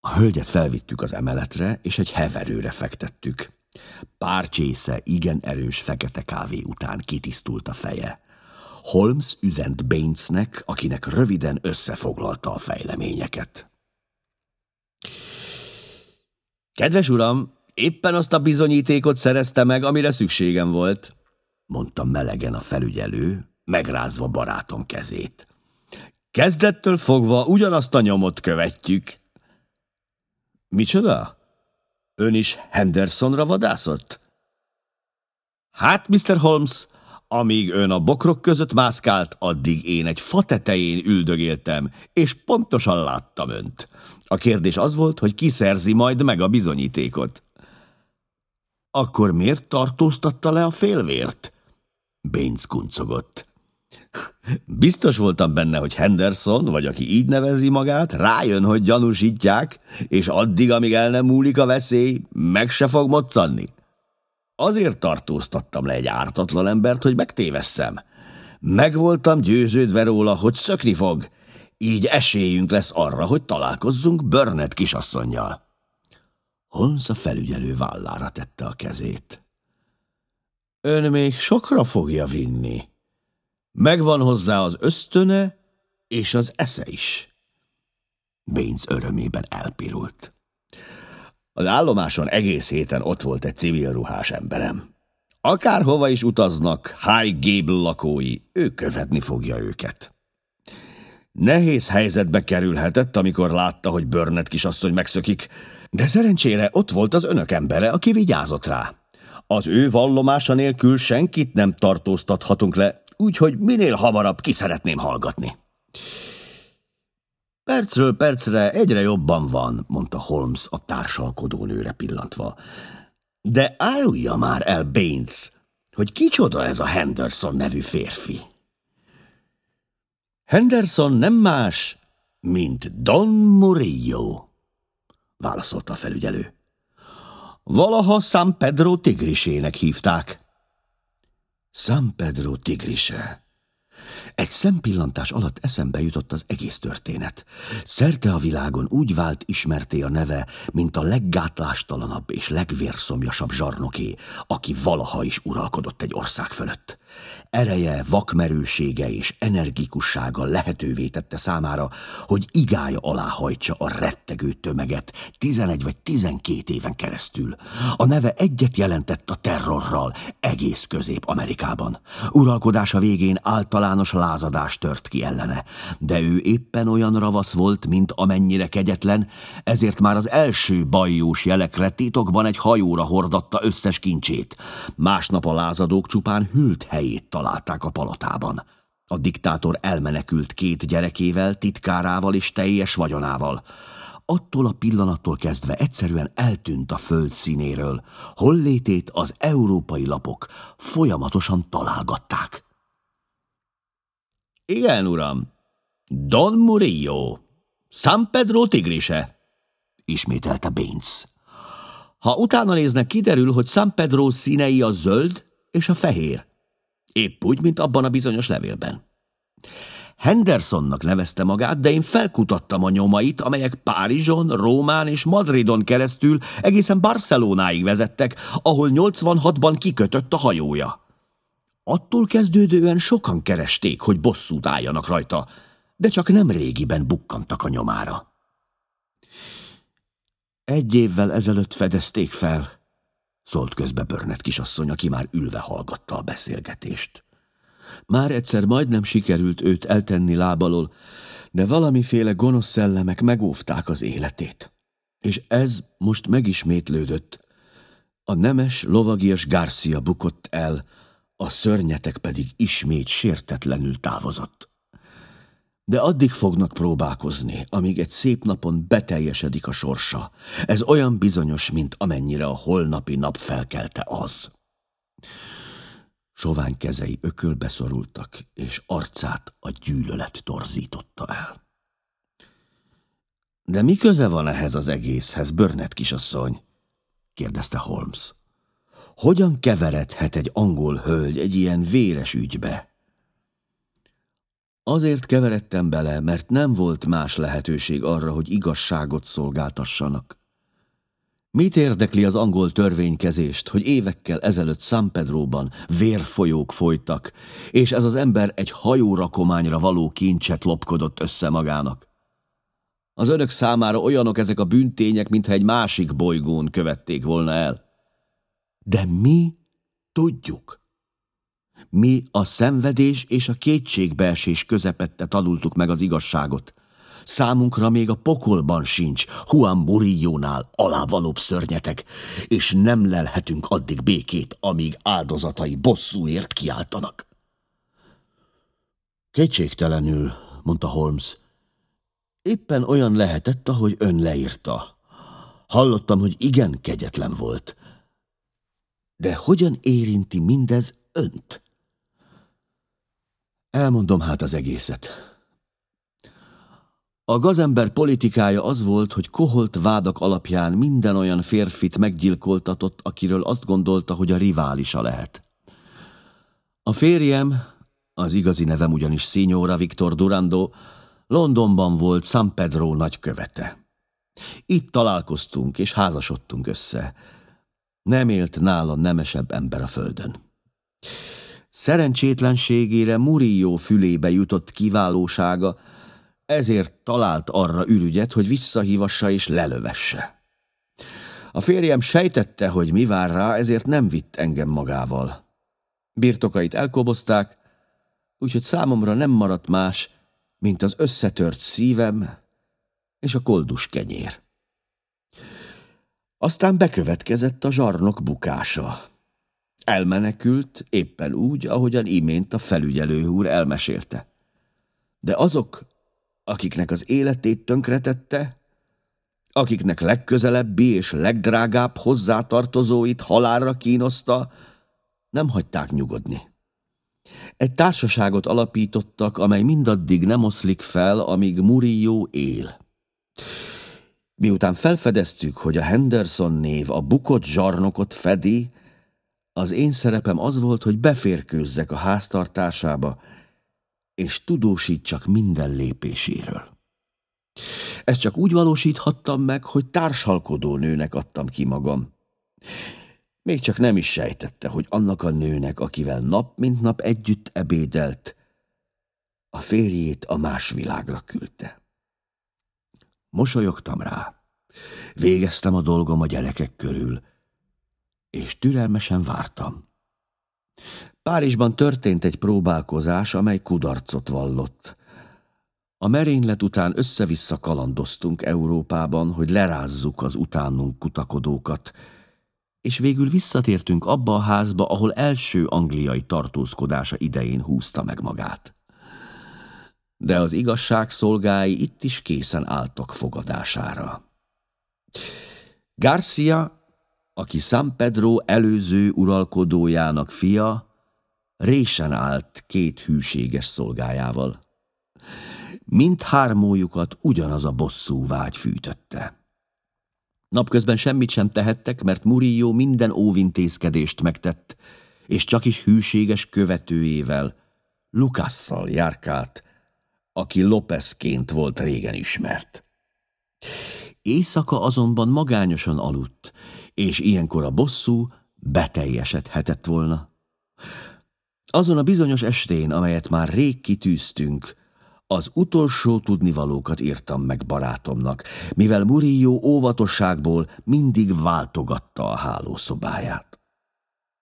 A hölgyet felvittük az emeletre, és egy heverőre fektettük. Pár csésze igen erős fekete kávé után kitisztult a feje. Holmes üzent Bainesnek, akinek röviden összefoglalta a fejleményeket. Kedves uram, éppen azt a bizonyítékot szerezte meg, amire szükségem volt. mondta melegen a felügyelő, megrázva barátom kezét. Kezdettől fogva ugyanazt a nyomot követjük. Micsoda? Ön is Hendersonra vadászott? Hát, Mr. Holmes, amíg ön a bokrok között mászkált, addig én egy fa tetején üldögéltem, és pontosan láttam önt. A kérdés az volt, hogy ki szerzi majd meg a bizonyítékot. Akkor miért tartóztatta le a félvért? Baines kuncogott. Biztos voltam benne, hogy Henderson, vagy aki így nevezi magát, rájön, hogy gyanúsítják, és addig, amíg el nem múlik a veszély, meg se fog moccanni. Azért tartóztattam le egy ártatlan embert, hogy megtévesszem. Meg voltam győződve róla, hogy szökni fog, így esélyünk lesz arra, hogy találkozzunk Burnett kisasszonyjal. Holmes a felügyelő vállára tette a kezét. Ön még sokra fogja vinni. Megvan hozzá az ösztöne és az esze is. Baines örömében elpirult. Az állomáson egész héten ott volt egy civil ruhás emberem. Akárhova is utaznak, High Gable lakói, ő követni fogja őket. Nehéz helyzetbe kerülhetett, amikor látta, hogy Burnett kisasszony megszökik, de szerencsére ott volt az önök embere, aki vigyázott rá. Az ő vallomása nélkül senkit nem tartóztathatunk le, úgyhogy minél hamarabb ki szeretném hallgatni. Percről percre egyre jobban van, mondta Holmes a társalkodó nőre pillantva. De árulja már el, Baines, hogy kicsoda ez a Henderson nevű férfi. Henderson nem más, mint Don Murillo, válaszolta a felügyelő. Valaha San Pedro tigrisének hívták. San Pedro tigrise. Egy szempillantás alatt eszembe jutott az egész történet. Szerte a világon úgy vált ismerté a neve, mint a leggátlástalanabb és legvérszomjasabb zsarnoké, aki valaha is uralkodott egy ország fölött. Ereje, vakmerősége és energikussága lehetővé tette számára, hogy igája alá hajtsa a rettegő tömeget 11 vagy 12 éven keresztül. A neve egyet jelentett a terrorral egész Közép-Amerikában. Uralkodása végén általános lázadás tört ki ellene, de ő éppen olyan ravasz volt, mint amennyire kegyetlen, ezért már az első bajós jelekre titokban egy hajóra hordatta összes kincsét. Másnap a lázadók csupán hűlt helyét találták a palotában. A diktátor elmenekült két gyerekével, titkárával és teljes vagyonával. Attól a pillanattól kezdve egyszerűen eltűnt a föld színéről, hollétét az európai lapok folyamatosan találgatták. Igen, uram, Don Murillo, San Pedro Tigrise, ismételte Baines. Ha utána néznek, kiderül, hogy San Pedro színei a zöld és a fehér. Épp úgy, mint abban a bizonyos levélben. Hendersonnak nevezte magát, de én felkutattam a nyomait, amelyek Párizson, Rómán és Madridon keresztül egészen Barcelonáig vezettek, ahol 86-ban kikötött a hajója. Attól kezdődően sokan keresték, hogy bosszút álljanak rajta, de csak nem régiben bukkantak a nyomára. Egy évvel ezelőtt fedezték fel, szólt közbe Burnett kisasszony, aki már ülve hallgatta a beszélgetést. Már egyszer majdnem sikerült őt eltenni lábalól, de valamiféle gonosz szellemek megóvták az életét. És ez most megismétlődött. A nemes, lovagias Garcia bukott el, a szörnyetek pedig ismét sértetlenül távozott. De addig fognak próbálkozni, amíg egy szép napon beteljesedik a sorsa. Ez olyan bizonyos, mint amennyire a holnapi nap felkelte az. Sovány kezei ökölbe szorultak, és arcát a gyűlölet torzította el. De mi köze van ehhez az egészhez, Burnett kisasszony? kérdezte Holmes. Hogyan keveredhet egy angol hölgy egy ilyen véres ügybe? Azért keveredtem bele, mert nem volt más lehetőség arra, hogy igazságot szolgáltassanak. Mit érdekli az angol törvénykezést, hogy évekkel ezelőtt San Pedróban vérfolyók folytak, és ez az ember egy hajórakományra való kincset lopkodott össze magának? Az önök számára olyanok ezek a bűntények, mintha egy másik bolygón követték volna el. De mi tudjuk. Mi a szenvedés és a kétségbeesés közepette tanultuk meg az igazságot. Számunkra még a pokolban sincs Juan Murillo-nál alávalóbb szörnyetek, és nem lelhetünk addig békét, amíg áldozatai bosszúért kiáltanak. Kétségtelenül, mondta Holmes. Éppen olyan lehetett, ahogy ön leírta. Hallottam, hogy igen kegyetlen volt. De hogyan érinti mindez önt? Elmondom hát az egészet. A gazember politikája az volt, hogy koholt vádak alapján minden olyan férfit meggyilkoltatott, akiről azt gondolta, hogy a riválisa lehet. A férjem, az igazi nevem ugyanis Signora Victor Durando, Londonban volt San Pedro nagykövete. Itt találkoztunk és házasodtunk össze. Nem élt nála nemesebb ember a földön. Szerencsétlenségére Murillo fülébe jutott kiválósága, ezért talált arra ürügyet, hogy visszahívassa és lelövesse. A férjem sejtette, hogy mi vár rá, ezért nem vitt engem magával. Birtokait elkobozták, úgyhogy számomra nem maradt más, mint az összetört szívem és a koldus kenyér. Aztán bekövetkezett a zsarnok bukása. Elmenekült éppen úgy, ahogyan imént a felügyelő úr elmesélte. De azok, akiknek az életét tönkretette, akiknek legközelebbi és legdrágább hozzátartozóit halálra kínoszta, nem hagyták nyugodni. Egy társaságot alapítottak, amely mindaddig nem oszlik fel, amíg Murillo él. Miután felfedeztük, hogy a Henderson név a bukott zsarnokot fedi, az én szerepem az volt, hogy beférkőzzek a háztartásába, és tudósítsak minden lépéséről. Ezt csak úgy valósíthattam meg, hogy társalkodó nőnek adtam ki magam. Még csak nem is sejtette, hogy annak a nőnek, akivel nap mint nap együtt ebédelt, a férjét a más világra küldte. Mosolyogtam rá. Végeztem a dolgom a gyerekek körül, és türelmesen vártam. Párizsban történt egy próbálkozás, amely kudarcot vallott. A merénylet után össze-vissza kalandoztunk Európában, hogy lerázzuk az utánunk kutakodókat, és végül visszatértünk abba a házba, ahol első angliai tartózkodása idején húzta meg magát. De az igazság szolgái itt is készen álltak fogadására. Garcia, aki San Pedro előző uralkodójának fia, résen állt két hűséges szolgájával. Mindhármójukat ugyanaz a bosszú vágy fűtötte. Napközben semmit sem tehettek, mert Murillo minden óvintézkedést megtett, és csak is hűséges követőjével, Lukasszal járkált, aki Lópezként volt régen ismert. Éjszaka azonban magányosan aludt, és ilyenkor a bosszú beteljesedhetett volna. Azon a bizonyos estén, amelyet már rég kitűztünk, az utolsó tudnivalókat írtam meg barátomnak, mivel Murillo óvatosságból mindig váltogatta a hálószobáját.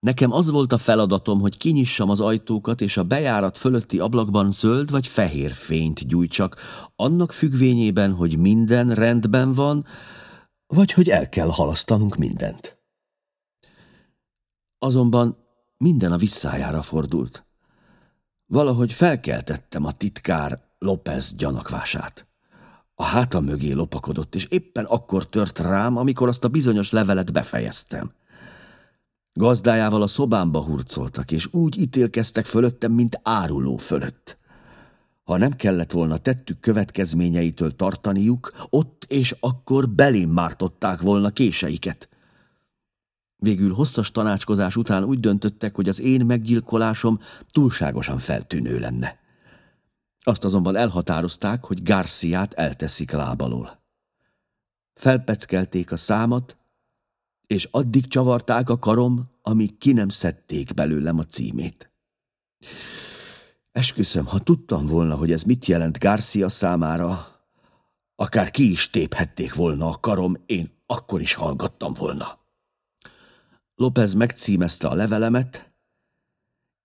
Nekem az volt a feladatom, hogy kinyissam az ajtókat, és a bejárat fölötti ablakban zöld vagy fehér fényt gyújtsak, annak függvényében, hogy minden rendben van, vagy hogy el kell halasztanunk mindent. Azonban minden a visszájára fordult. Valahogy felkeltettem a titkár López gyanakvását. A háta mögé lopakodott, és éppen akkor tört rám, amikor azt a bizonyos levelet befejeztem. Gazdájával a szobámba hurcoltak, és úgy ítélkeztek fölöttem, mint áruló fölött. Ha nem kellett volna tettük következményeitől tartaniuk, ott és akkor belém mártották volna késeiket. Végül hosszas tanácskozás után úgy döntöttek, hogy az én meggyilkolásom túlságosan feltűnő lenne. Azt azonban elhatározták, hogy Garciát elteszik lábalól. Felpeckelték a számat, és addig csavarták a karom, amíg ki nem szedték belőlem a címét. Esküszöm, ha tudtam volna, hogy ez mit jelent Garcia számára, akár ki is téphették volna a karom, én akkor is hallgattam volna. López megcímezte a levelemet,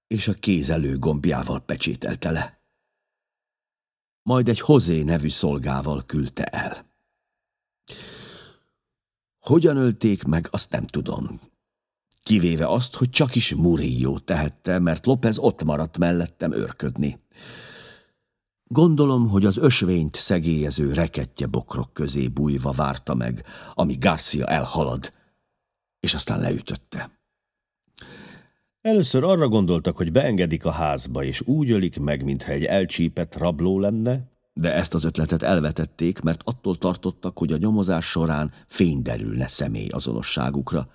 és a kézelő gombjával pecsételte le. Majd egy Hozé nevű szolgával küldte el. Hogyan ölték meg, azt nem tudom. Kivéve azt, hogy csak is Murillo tehette, mert López ott maradt mellettem őrködni. Gondolom, hogy az ösvényt szegélyező rekettye bokrok közé bújva várta meg, ami Garcia elhalad, és aztán leütötte. Először arra gondoltak, hogy beengedik a házba, és úgy ölik meg, mintha egy elcsípett rabló lenne, de ezt az ötletet elvetették, mert attól tartottak, hogy a nyomozás során fény derülne személy azonosságukra,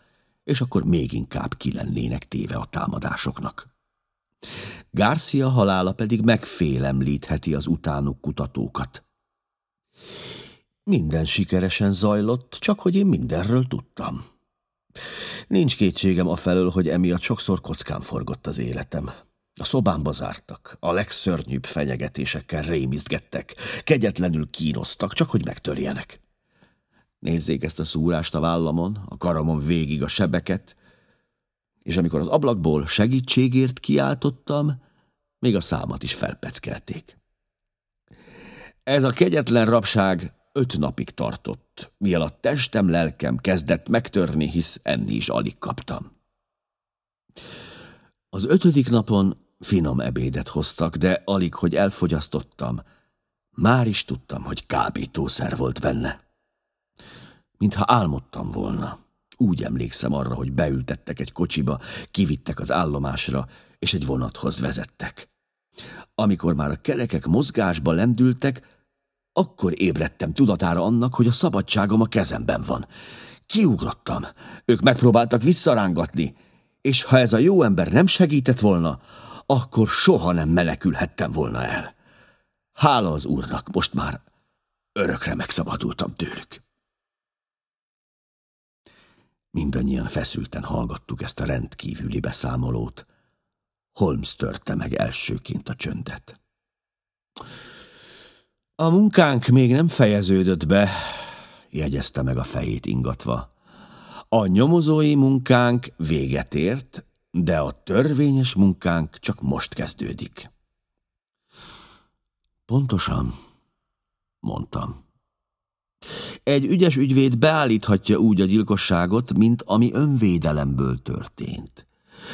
és akkor még inkább kilennének téve a támadásoknak. Garcia halála pedig megfélemlítheti az utánuk kutatókat. Minden sikeresen zajlott, csak hogy én mindenről tudtam. Nincs kétségem a felől, hogy emiatt sokszor kockán forgott az életem. A szobámba zártak, a legszörnyűbb fenyegetésekkel rémizgettek, kegyetlenül kínoztak, csak hogy megtörjenek. Nézzék ezt a szúrást a vállamon, a karamon végig a sebeket, és amikor az ablakból segítségért kiáltottam, még a számat is felpeckelték. Ez a kegyetlen rabság öt napig tartott, mielőtt testem, lelkem kezdett megtörni, hisz enni is alig kaptam. Az ötödik napon finom ebédet hoztak, de alig, hogy elfogyasztottam, már is tudtam, hogy kábítószer volt benne. Mintha álmodtam volna. Úgy emlékszem arra, hogy beültettek egy kocsiba, kivittek az állomásra, és egy vonathoz vezettek. Amikor már a kerekek mozgásba lendültek, akkor ébredtem tudatára annak, hogy a szabadságom a kezemben van. Kiugrottam. Ők megpróbáltak visszarángatni, és ha ez a jó ember nem segített volna, akkor soha nem menekülhettem volna el. Hála az úrnak, most már örökre megszabadultam tőlük. Mindannyian feszülten hallgattuk ezt a rendkívüli beszámolót. Holmes törte meg elsőként a csöndet. A munkánk még nem fejeződött be, jegyezte meg a fejét ingatva. A nyomozói munkánk véget ért, de a törvényes munkánk csak most kezdődik. Pontosan, mondtam. Egy ügyes ügyvéd beállíthatja úgy a gyilkosságot, mint ami önvédelemből történt.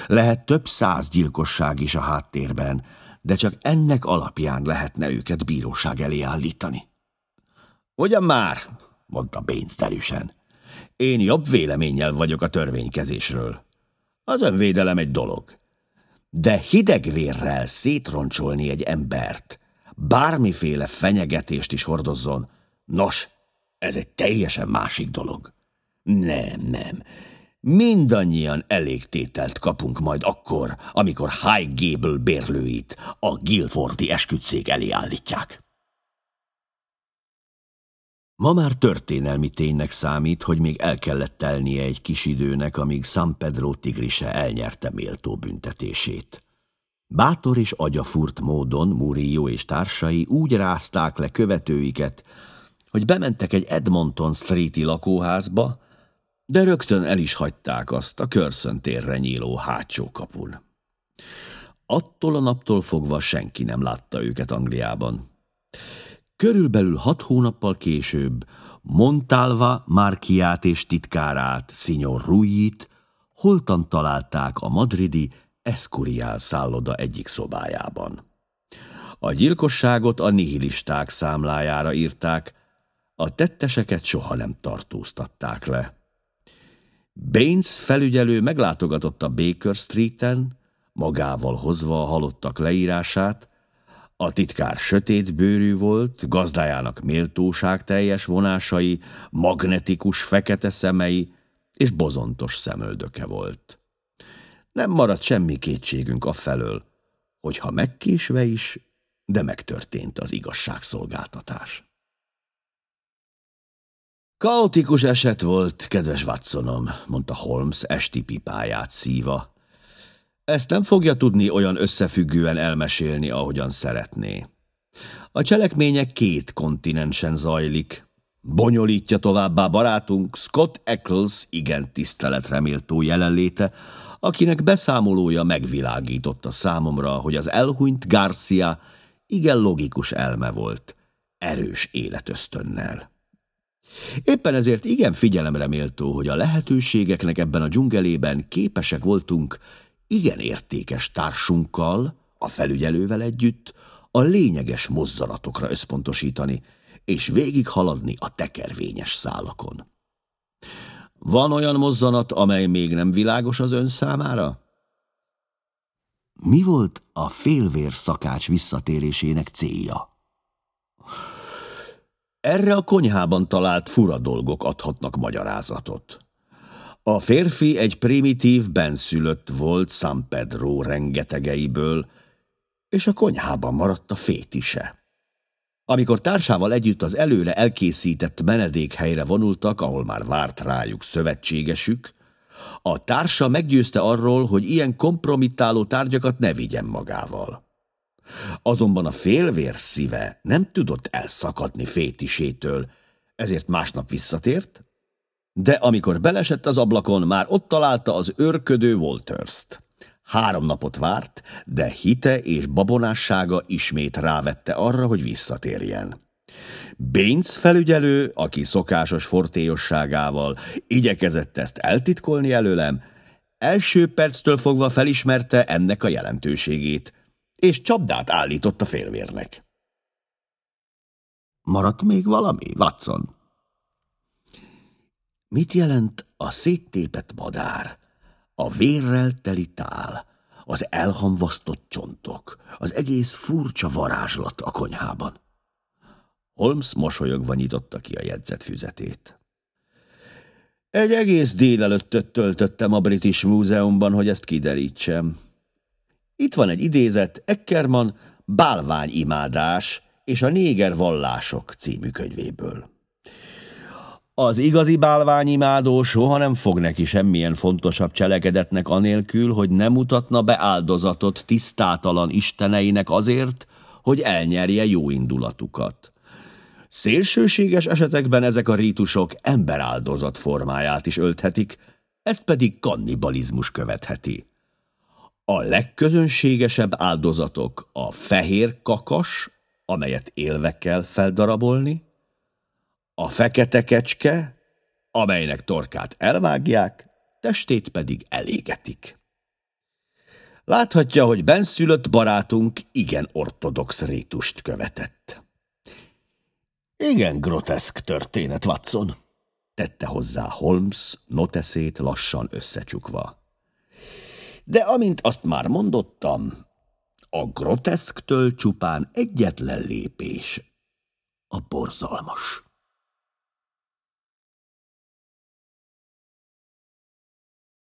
Lehet több száz gyilkosság is a háttérben, de csak ennek alapján lehetne őket bíróság elé állítani. Ugyan már, mondta Baines derűsen. Én jobb véleménnyel vagyok a törvénykezésről. Az önvédelem egy dolog. De hidegvérrel szétroncsolni egy embert, bármiféle fenyegetést is hordozzon, nos, ez egy teljesen másik dolog. Nem, nem. Mindannyian elégtételt kapunk majd akkor, amikor High Gable bérlőit a Guilfordi esküdszék elé állítják. Ma már történelmi ténynek számít, hogy még el kellett telnie egy kis időnek, amíg San Pedro tigrise elnyerte méltó büntetését. Bátor és agyafurt módon Murillo és társai úgy rázták le követőiket, hogy bementek egy Edmonton Streeti lakóházba, de rögtön el is hagyták azt a körszöntérre nyíló hátsó kapun. Attól a naptól fogva senki nem látta őket Angliában. Körülbelül hat hónappal később Montalva Márkiát és titkárát, Signor Rujit, holtan találták a madridi Escurial szálloda egyik szobájában. A gyilkosságot a nihilisták számlájára írták, a tetteseket soha nem tartóztatták le. Baines felügyelő meglátogatott a Baker Street-en, magával hozva a halottak leírását, a titkár sötét bőrű volt, gazdájának méltóság teljes vonásai, magnetikus fekete szemei és bozontos szemöldöke volt. Nem maradt semmi kétségünk afelől, hogy ha megkésve is, de megtörtént az igazságszolgáltatás. Kaotikus eset volt, kedves Watsonom, mondta Holmes esti pipáját szíva. Ezt nem fogja tudni olyan összefüggően elmesélni, ahogyan szeretné. A cselekmények két kontinensen zajlik. Bonyolítja továbbá barátunk Scott Eccles igen tiszteletreméltó jelenléte, akinek beszámolója megvilágította számomra, hogy az elhunyt Garcia igen logikus elme volt, erős életösztönnel. Éppen ezért igen figyelemre méltó, hogy a lehetőségeknek ebben a dzsungelében képesek voltunk igen értékes társunkkal, a felügyelővel együtt a lényeges mozzanatokra összpontosítani, és végighaladni a tekervényes szálakon. Van olyan mozzanat, amely még nem világos az ön számára? Mi volt a félvér szakács visszatérésének célja? Erre a konyhában talált fura dolgok adhatnak magyarázatot. A férfi egy primitív benszülött volt San Pedro rengetegeiből, és a konyhában maradt a fétise. Amikor társával együtt az előre elkészített menedékhelyre vonultak, ahol már várt rájuk szövetségesük, a társa meggyőzte arról, hogy ilyen kompromittáló tárgyakat ne vigyen magával. Azonban a félvér szíve nem tudott elszakadni fétisétől, ezért másnap visszatért, de amikor belesett az ablakon, már ott találta az őrködő Walters-t. Három napot várt, de hite és babonássága ismét rávette arra, hogy visszatérjen. Baines felügyelő, aki szokásos fortélyosságával igyekezett ezt eltitkolni előlem, első perctől fogva felismerte ennek a jelentőségét, és csapdát állított a félvérnek. Maradt még valami, Watson? Mit jelent a széttépett madár? A vérrel teli tál, az elhamvasztott csontok, az egész furcsa varázslat a konyhában. Holmes mosolyogva nyitotta ki a jegyzetfüzetét. Egy egész délelőttöt töltöttem a British Múzeumban, hogy ezt kiderítsem. Itt van egy idézet Eckerman Bálványimádás és a Néger vallások című könyvéből. Az igazi bálványimádó soha nem fog neki semmilyen fontosabb cselekedetnek anélkül, hogy nem mutatna be áldozatot tisztátalan isteneinek azért, hogy elnyerje jó indulatukat. Szélsőséges esetekben ezek a rítusok emberáldozat formáját is ölthetik, ezt pedig kannibalizmus követheti. A legközönségesebb áldozatok a fehér kakas, amelyet élve kell feldarabolni, a fekete kecske, amelynek torkát elvágják, testét pedig elégetik. Láthatja, hogy benszülött barátunk igen ortodox rítust követett. Igen groteszk történet, Watson, tette hozzá Holmes noteszét lassan összecsukva. De amint azt már mondottam, a groteszktől csupán egyetlen lépés, a borzalmas.